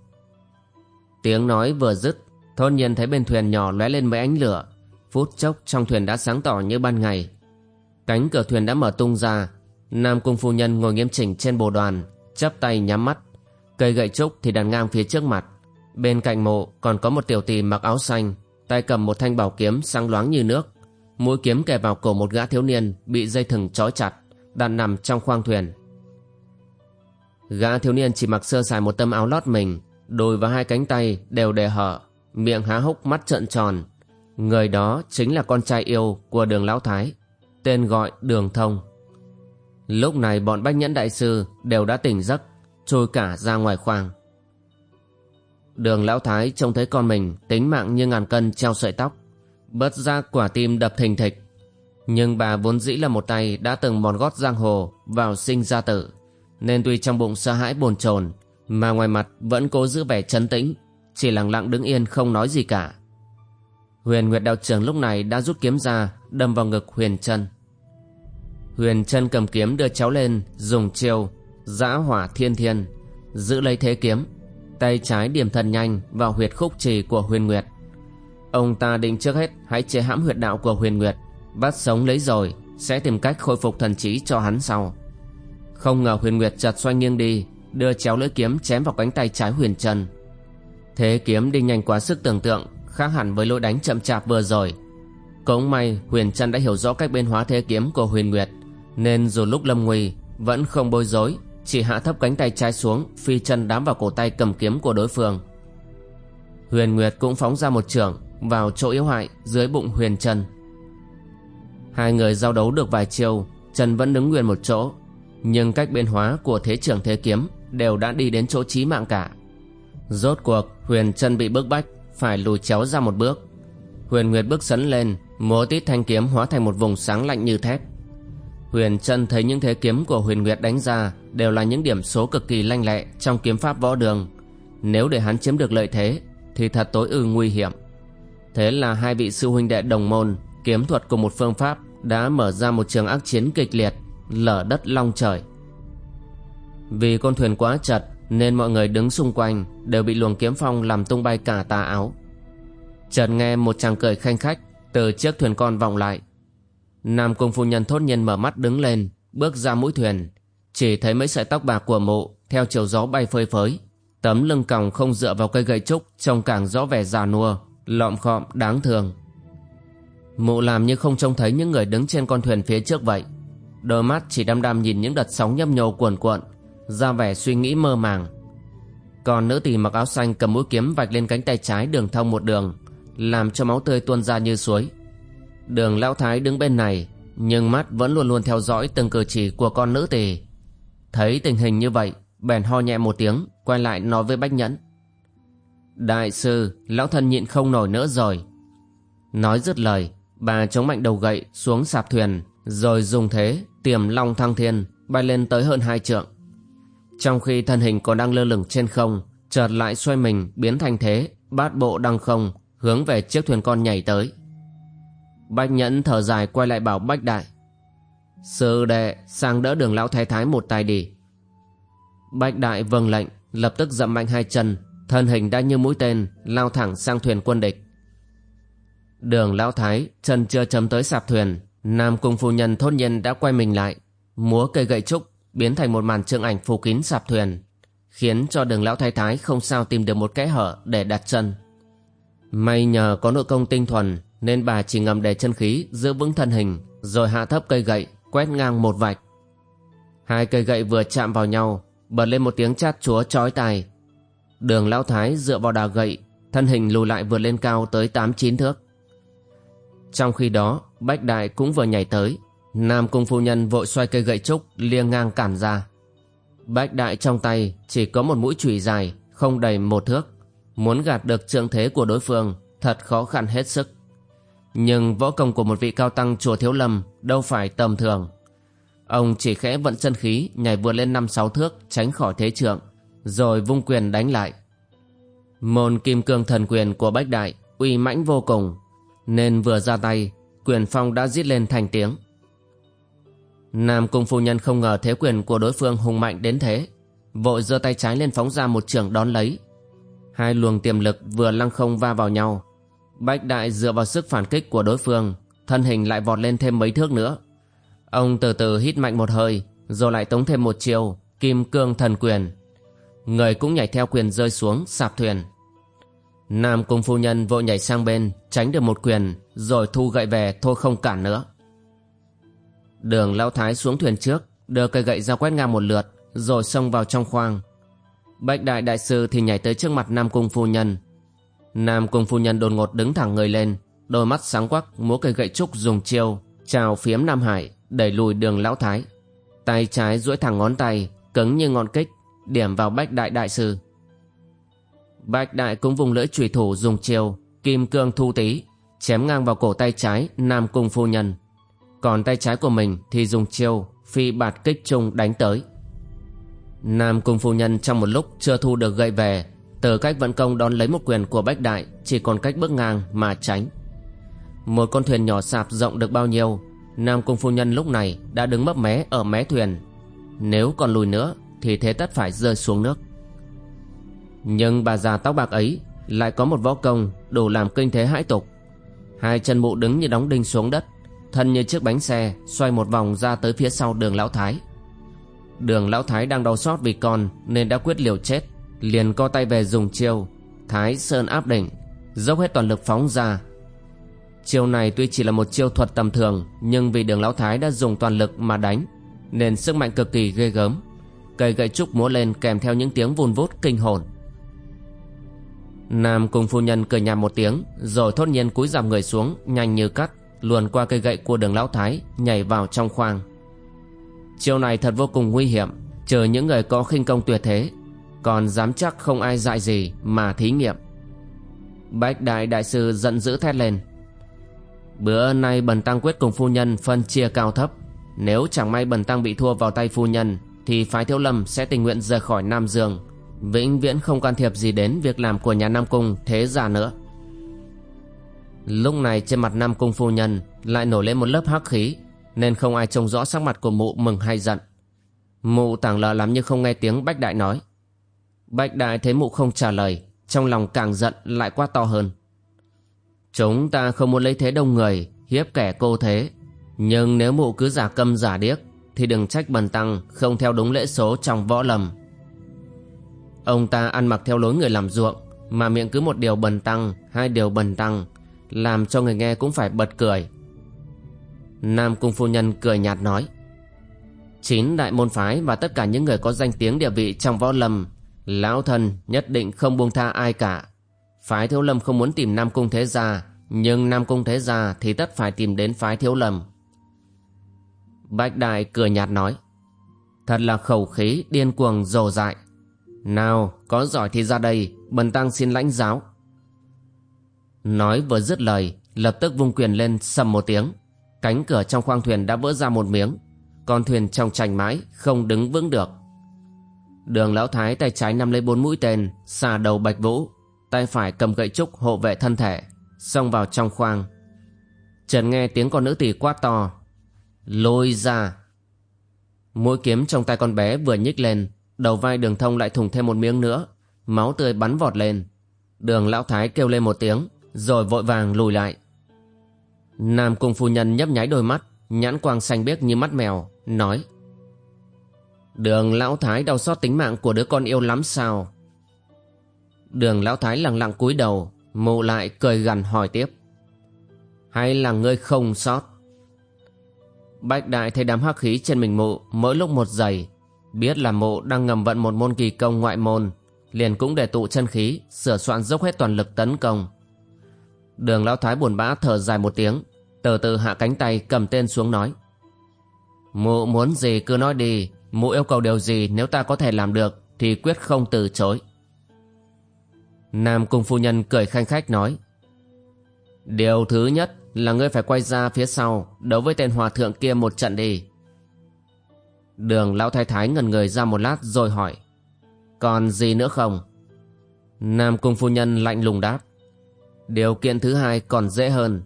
Tiếng nói vừa dứt Thôn nhiên thấy bên thuyền nhỏ lóe lên mấy ánh lửa. Phút chốc trong thuyền đã sáng tỏ như ban ngày. Cánh cửa thuyền đã mở tung ra. Nam cung phu nhân ngồi nghiêm chỉnh trên bồ đoàn, chắp tay nhắm mắt. Cây gậy trúc thì đặt ngang phía trước mặt. Bên cạnh mộ còn có một tiểu tỳ mặc áo xanh, tay cầm một thanh bảo kiếm sáng loáng như nước. Mũi kiếm kề vào cổ một gã thiếu niên bị dây thừng trói chặt đang nằm trong khoang thuyền gã thiếu niên chỉ mặc sơ sài một tấm áo lót mình đùi và hai cánh tay đều để hở, miệng há hốc mắt trợn tròn người đó chính là con trai yêu của đường lão thái, tên gọi đường thông lúc này bọn bách nhẫn đại sư đều đã tỉnh giấc, trôi cả ra ngoài khoang Đường lão thái trông thấy con mình tính mạng như ngàn cân treo sợi tóc. Bất giác quả tim đập thình thịch. Nhưng bà vốn dĩ là một tay đã từng mòn gót giang hồ vào sinh ra tử. Nên tuy trong bụng sợ hãi bồn chồn mà ngoài mặt vẫn cố giữ vẻ trấn tĩnh, chỉ lặng lặng đứng yên không nói gì cả. Huyền Nguyệt đạo trưởng lúc này đã rút kiếm ra, đâm vào ngực Huyền Trân. Huyền Trân cầm kiếm đưa cháu lên, dùng chiêu, giã hỏa thiên thiên, giữ lấy thế kiếm, tay trái điểm thần nhanh vào huyệt khúc trì của Huyền Nguyệt. Ông ta định trước hết hãy chế hãm huyệt đạo của Huyền Nguyệt, bắt sống lấy rồi, sẽ tìm cách khôi phục thần trí cho hắn sau. Không ngờ Huyền Nguyệt chợt xoay nghiêng đi, đưa chéo lưỡi kiếm chém vào cánh tay trái Huyền trần Thế kiếm đi nhanh quá sức tưởng tượng, khác hẳn với lối đánh chậm chạp vừa rồi. Cũng may Huyền trần đã hiểu rõ cách biến hóa thế kiếm của Huyền Nguyệt, nên dù lúc lâm nguy vẫn không bối rối, chỉ hạ thấp cánh tay trái xuống, phi chân đám vào cổ tay cầm kiếm của đối phương. Huyền Nguyệt cũng phóng ra một trường vào chỗ yếu hại dưới bụng Huyền Trần. Hai người giao đấu được vài chiêu, Trần vẫn đứng nguyên một chỗ, nhưng cách biến hóa của thế trưởng thế kiếm đều đã đi đến chỗ chí mạng cả. Rốt cuộc Huyền Trân bị bức bách, phải lùi chéo ra một bước. Huyền Nguyệt bước sấn lên, múa tít thanh kiếm hóa thành một vùng sáng lạnh như thép. Huyền Trân thấy những thế kiếm của Huyền Nguyệt đánh ra đều là những điểm số cực kỳ lanh lẹ trong kiếm pháp võ đường. Nếu để hắn chiếm được lợi thế thì thật tối ư nguy hiểm. Thế là hai vị sư huynh đệ đồng môn kiếm thuật cùng một phương pháp đã mở ra một trường ác chiến kịch liệt, lở đất long trời. Vì con thuyền quá chật nên mọi người đứng xung quanh đều bị luồng kiếm phong làm tung bay cả tà áo. Chợt nghe một chàng cười khanh khách từ chiếc thuyền con vọng lại. Nam cung phu nhân thốt nhiên mở mắt đứng lên, bước ra mũi thuyền, chỉ thấy mấy sợi tóc bạc của mụ theo chiều gió bay phơi phới, tấm lưng còng không dựa vào cây gậy trúc trông càng rõ vẻ già nua, lọm khọm đáng thường. Mụ làm như không trông thấy những người đứng trên con thuyền phía trước vậy, đôi mắt chỉ đăm đăm nhìn những đợt sóng nhấp nhô cuồn cuộn, ra vẻ suy nghĩ mơ màng. Còn nữ tỳ mặc áo xanh cầm mũi kiếm vạch lên cánh tay trái đường thông một đường, làm cho máu tươi tuôn ra như suối. Đường lão thái đứng bên này, nhưng mắt vẫn luôn luôn theo dõi từng cử chỉ của con nữ tỳ. Thấy tình hình như vậy, bèn ho nhẹ một tiếng, quay lại nói với Bách Nhẫn. Đại sư, lão thân nhịn không nổi nữa rồi. Nói dứt lời, bà chống mạnh đầu gậy xuống sạp thuyền, rồi dùng thế tiềm long thăng thiên, bay lên tới hơn hai trượng. Trong khi thân hình còn đang lơ lửng trên không, chợt lại xoay mình biến thành thế, bát bộ đăng không, hướng về chiếc thuyền con nhảy tới. Bách nhẫn thở dài quay lại bảo Bách Đại. Sư đệ sang đỡ đường lão thái thái một tay đi. Bách Đại vâng lệnh, lập tức dậm mạnh hai chân, thân hình đã như mũi tên, lao thẳng sang thuyền quân địch. Đường lão thái, chân chưa chấm tới sạp thuyền, Nam Cung phu nhân thốt nhiên đã quay mình lại, múa cây gậy trúc, biến thành một màn trượng ảnh phủ kín sạp thuyền, khiến cho đường lão thái thái không sao tìm được một kẽ hở để đặt chân. May nhờ có nội công tinh thuần nên bà chỉ ngầm để chân khí giữ vững thân hình rồi hạ thấp cây gậy quét ngang một vạch. Hai cây gậy vừa chạm vào nhau bật lên một tiếng chát chúa chói tai. Đường lão thái dựa vào đà gậy thân hình lùi lại vượt lên cao tới tám chín thước. Trong khi đó Bách Đại cũng vừa nhảy tới Nam Cung Phu Nhân vội xoay cây gậy trúc liêng ngang cản ra. Bách Đại trong tay chỉ có một mũi chùy dài không đầy một thước. Muốn gạt được trượng thế của đối phương thật khó khăn hết sức. Nhưng võ công của một vị cao tăng chùa Thiếu Lâm đâu phải tầm thường. Ông chỉ khẽ vận chân khí nhảy vượt lên năm sáu thước tránh khỏi thế trượng, rồi vung quyền đánh lại. Môn kim cương thần quyền của Bách Đại uy mãnh vô cùng, nên vừa ra tay, quyền phong đã giết lên thành tiếng. Nam cung phu nhân không ngờ thế quyền của đối phương hùng mạnh đến thế, vội giơ tay trái lên phóng ra một trường đón lấy. Hai luồng tiềm lực vừa lăng không va vào nhau, Bách Đại dựa vào sức phản kích của đối phương, thân hình lại vọt lên thêm mấy thước nữa. Ông từ từ hít mạnh một hơi, rồi lại tống thêm một chiều, kim cương thần quyền. Người cũng nhảy theo quyền rơi xuống, sạp thuyền. Nam cung phu nhân vội nhảy sang bên, tránh được một quyền, rồi thu gậy về thôi không cản nữa. Đường lão thái xuống thuyền trước, đưa cây gậy ra quét ngang một lượt, rồi xông vào trong khoang. Bách đại đại sư thì nhảy tới trước mặt Nam cung phu nhân, Nam cung phu nhân đột ngột đứng thẳng người lên, đôi mắt sáng quắc múa cây gậy trúc dùng chiêu, chào phiếm Nam Hải, đẩy lùi đường lão thái. Tay trái duỗi thẳng ngón tay, cứng như ngọn kích, điểm vào bách đại đại sư. Bách đại cũng vùng lưỡi trùy thủ dùng chiều, kim cương thu tí, chém ngang vào cổ tay trái Nam cung phu nhân. Còn tay trái của mình thì dùng chiêu phi bạt kích trung đánh tới. Nam cung phu nhân trong một lúc chưa thu được gậy về Từ cách vận công đón lấy một quyền của Bách Đại Chỉ còn cách bước ngang mà tránh. Một con thuyền nhỏ sạp rộng được bao nhiêu Nam cung phu nhân lúc này đã đứng mấp mé ở mé thuyền. Nếu còn lùi nữa thì thế tất phải rơi xuống nước. Nhưng bà già tóc bạc ấy lại có một võ công đủ làm kinh thế hãi tục. Hai chân mụ đứng như đóng đinh xuống đất, Thân như chiếc bánh xe Xoay một vòng ra tới phía sau đường Lão Thái. Đường Lão Thái đang đau xót vì con Nên đã quyết liều chết, Liền co tay về dùng chiêu Thái Sơn áp đỉnh, Dốc hết toàn lực phóng ra. Chiêu này tuy chỉ là một chiêu thuật tầm thường, Nhưng vì đường Lão Thái đã dùng toàn lực mà đánh, Nên sức mạnh cực kỳ ghê gớm. Cây gậy trúc múa lên kèm theo những tiếng vun vút kinh hồn. Nam cùng phu nhân cười nhạt một tiếng, Rồi thốt nhiên cúi giảm người xuống, Nhanh như cắt, Luồn qua cây gậy của đường lão thái, Nhảy vào trong khoang. Chiêu này thật vô cùng nguy hiểm, Trừ những người có khinh công tuyệt thế, Còn dám chắc không ai dại gì Mà thí nghiệm. Bách đại đại sư giận dữ thét lên. Bữa nay bần tăng quyết cùng phu nhân Phân chia cao thấp, Nếu chẳng may bần tăng bị thua vào tay phu nhân, Thì phái thiếu lâm sẽ tình nguyện rời khỏi Nam Dương vĩnh viễn không can thiệp gì đến việc làm của nhà Nam Cung thế già nữa. Lúc này trên mặt Nam Cung phu nhân lại nổi lên một lớp hắc khí, nên không ai trông rõ sắc mặt của mụ mừng hay giận. Mụ tảng lờ làm như không nghe tiếng Bách Đại nói. Bách Đại thấy mụ không trả lời, trong lòng càng giận lại quá to hơn. Chúng ta không muốn lấy thế đông người, hiếp kẻ cô thế. Nhưng nếu mụ cứ giả câm giả điếc, thì đừng trách bần tăng không theo đúng lễ số trong võ lầm. Ông ta ăn mặc theo lối người làm ruộng, Mà miệng cứ một điều bần tăng, Hai điều bần tăng, Làm cho người nghe cũng phải bật cười. Nam Cung Phu Nhân cười nhạt nói, Chín đại môn phái và tất cả những người có danh tiếng địa vị trong võ lâm, Lão thần nhất định không buông tha ai cả. Phái thiếu lâm không muốn tìm Nam Cung Thế Gia, Nhưng Nam Cung Thế Gia thì tất phải tìm đến phái thiếu lâm. Bạch Đại cười nhạt nói, Thật là khẩu khí, điên cuồng dồ dại nào, có giỏi thì ra đây, Bần tăng xin lãnh giáo. Nói vừa dứt lời, Lập tức vung quyền lên sầm một tiếng. Cánh cửa trong khoang thuyền đã vỡ ra một miếng. Con thuyền trong trành mãi, Không đứng vững được. Đường lão thái tay trái nắm lấy bốn mũi tên Xà đầu bạch vũ. Tay phải cầm gậy trúc hộ vệ thân thể, Xông vào trong khoang. Trần nghe tiếng con nữ tỷ quát to. Lôi ra. Mũi kiếm trong tay con bé vừa nhích lên Đầu vai đường thông lại thủng thêm một miếng nữa. Máu tươi bắn vọt lên. Đường lão thái kêu lên một tiếng, Rồi vội vàng lùi lại. Nam cung phu nhân nhấp nháy đôi mắt, Nhãn quang xanh biếc như mắt mèo, Nói, Đường lão thái đau xót tính mạng của đứa con yêu lắm sao? Đường lão thái lặng lặng cúi đầu, Mụ lại cười gằn hỏi tiếp, Hay là ngươi không sót Bạch đại thấy đám hắc khí trên mình mụ Mỗi lúc một giày Biết là mộ đang ngầm vận một môn kỳ công ngoại môn, Liền cũng để tụ chân khí, Sửa soạn dốc hết toàn lực tấn công. Đường lão thái buồn bã thở dài một tiếng, Từ từ hạ cánh tay cầm tên xuống nói. Mụ muốn gì cứ nói đi Mụ yêu cầu điều gì nếu ta có thể làm được Thì quyết không từ chối. Nam cung phu nhân cười khanh khách nói. Điều thứ nhất là ngươi phải quay ra phía sau, Đấu với tên hòa thượng kia một trận đi. Đường lão thái thái ngần người ra một lát rồi hỏi, Còn gì nữa không? Nam cung phu nhân lạnh lùng đáp, Điều kiện thứ hai còn dễ hơn.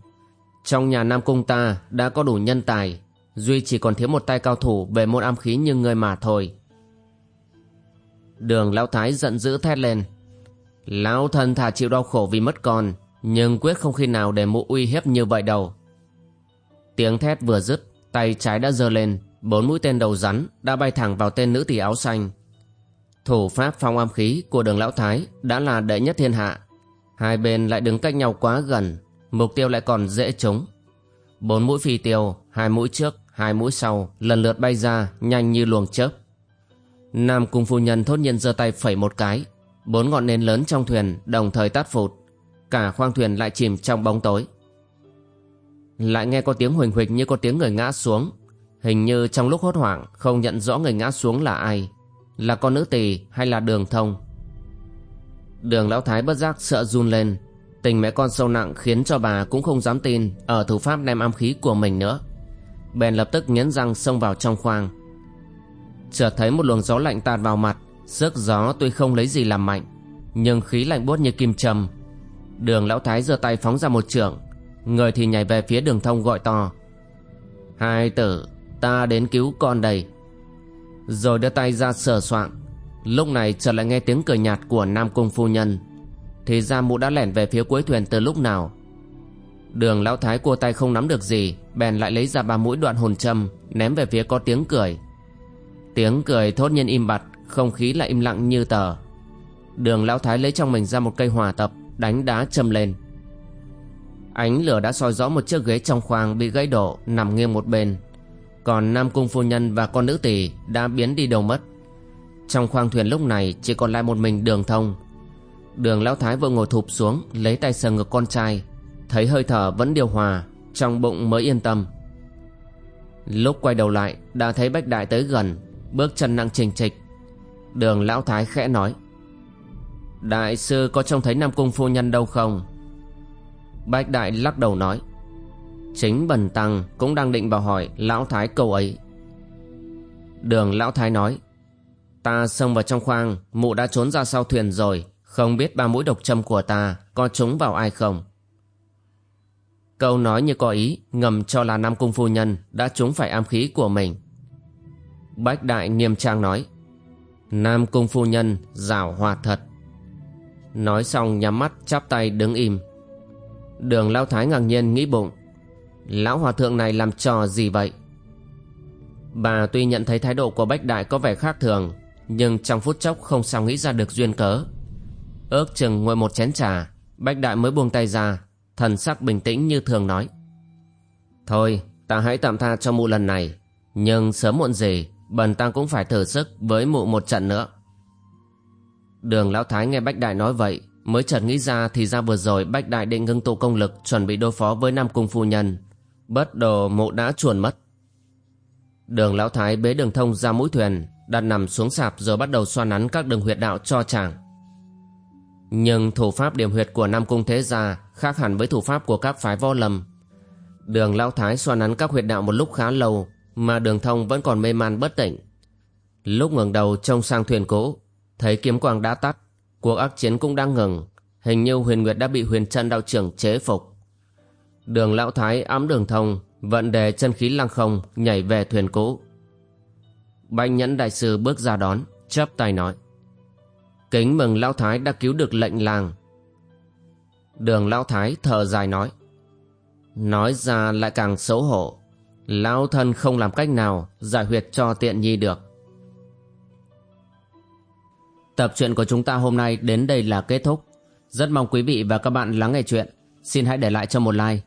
Trong nhà Nam cung ta đã có đủ nhân tài, Duy chỉ còn thiếu một tay cao thủ về môn âm khí như người mà thôi. Đường lão thái giận dữ thét lên, Lão thân thà chịu đau khổ vì mất con, Nhưng quyết không khi nào để mụ uy hiếp như vậy đâu. Tiếng thét vừa dứt, Tay trái đã giơ lên Bốn mũi tên đầu rắn đã bay thẳng vào tên nữ tỷ áo xanh. Thủ pháp phong âm khí của đường lão thái đã là đệ nhất thiên hạ. Hai bên lại đứng cách nhau quá gần, mục tiêu lại còn dễ trúng. Bốn mũi phi tiêu, hai mũi trước, hai mũi sau lần lượt bay ra nhanh như luồng chớp. Nam cung phu nhân thốt nhiên giơ tay phẩy một cái, bốn ngọn nến lớn trong thuyền đồng thời tắt phụt, cả khoang thuyền lại chìm trong bóng tối. Lại nghe có tiếng huỳnh huỳnh như có tiếng người ngã xuống, Hình như trong lúc hốt hoảng, không nhận rõ người ngã xuống là ai. Là con nữ tỳ hay là đường thông? Đường lão thái bất giác sợ run lên. Tình mẹ con sâu nặng khiến cho bà cũng không dám tin Ở thủ pháp đem âm khí của mình nữa. Bèn lập tức nghiến răng xông vào trong khoang. Chợt thấy một luồng gió lạnh tạt vào mặt, Sức gió tuy không lấy gì làm mạnh, Nhưng khí lạnh buốt như kim châm. Đường lão thái giơ tay phóng ra một trường Người thì nhảy về phía đường thông gọi to. Hai tử Ta đến cứu con đây. Rồi đưa tay ra sờ soạn Lúc này chợt lại nghe tiếng cười nhạt của Nam Cung Phu Nhân. Thì ra mụ đã lẻn về phía cuối thuyền từ lúc nào. Đường lão thái cua tay không nắm được gì, Bèn lại lấy ra ba mũi đoạn hồn châm, Ném về phía có tiếng cười. Tiếng cười thốt nhiên im bặt, Không khí lại im lặng như tờ. Đường lão thái lấy trong mình ra một cây hòa tập, Đánh đá châm lên. Ánh lửa đã soi rõ một chiếc ghế trong khoang Bị gãy đổ, nằm nghiêng một bên. Còn Nam Cung Phu Nhân và con nữ tỷ Đã biến đi đâu mất. Trong khoang thuyền lúc này chỉ còn lại một mình đường thông. Đường lão thái vừa ngồi thụp xuống, Lấy tay sờ ngực con trai, Thấy hơi thở vẫn điều hòa, Trong bụng mới yên tâm. Lúc quay đầu lại, Đã thấy Bách Đại tới gần, Bước chân nặng trình trịch Đường Lão Thái khẽ nói, Đại sư có trông thấy Nam Cung phu nhân đâu không? Bách Đại lắc đầu nói Chính Bần Tăng cũng đang định vào hỏi Lão Thái câu ấy Đường Lão Thái nói, Ta xông vào trong khoang, Mụ đã trốn ra sau thuyền rồi, Không biết ba mũi độc châm của ta Có trúng vào ai không Câu nói như có ý, ngầm cho là Nam Cung Phu Nhân đã trúng phải am khí của mình. Bách Đại nghiêm trang nói, Nam Cung Phu Nhân rảo hòa thật. Nói xong nhắm mắt chắp tay đứng im. Đường Lao Thái ngạc nhiên nghĩ bụng Lão Hòa Thượng này làm trò gì vậy? Bà tuy nhận thấy thái độ của Bách Đại có vẻ khác thường, Nhưng trong phút chốc không sao nghĩ ra được duyên cớ. Ước chừng ngồi một chén trà, Bách Đại mới buông tay ra, Thần sắc bình tĩnh như thường nói. Thôi, ta hãy tạm tha cho mụ lần này, Nhưng sớm muộn gì, Bần tăng cũng phải thử sức với mụ một trận nữa. Đường Lão Thái nghe Bách Đại nói vậy, Mới chợt nghĩ ra thì ra vừa rồi Bách Đại định ngưng tụ công lực Chuẩn bị đối phó với Nam Cung Phu Nhân. Bất đồ mụ đã chuồn mất Đường Lão Thái bế đường thông ra mũi thuyền Đặt nằm xuống sạp rồi bắt đầu xoa nắn các đường huyệt đạo cho chàng nhưng thủ pháp điểm huyệt của Nam Cung Thế Gia khác hẳn với thủ pháp của các phái võ lâm Đường Lão Thái xoa nắn các huyệt đạo một lúc khá lâu mà đường thông vẫn còn mê man bất tỉnh. Lúc ngẩng đầu trông sang thuyền cũ, thấy kiếm quang đã tắt, cuộc ác chiến cũng đang ngừng, hình như huyền nguyệt đã bị huyền chân đạo trưởng chế phục. Đường Lão Thái ám đường thông, vận đề chân khí lăng không nhảy về thuyền cũ. banh nhẫn đại sư bước ra đón, chắp tay nói. Kính mừng Lão Thái đã cứu được lệnh làng. Đường Lão Thái thở dài nói. Nói ra lại càng xấu hổ. Lão thân không làm cách nào giải huyệt cho tiện nhi được. Tập truyện của chúng ta hôm nay đến đây là kết thúc. Rất mong quý vị và các bạn lắng nghe chuyện. Xin hãy để lại cho một like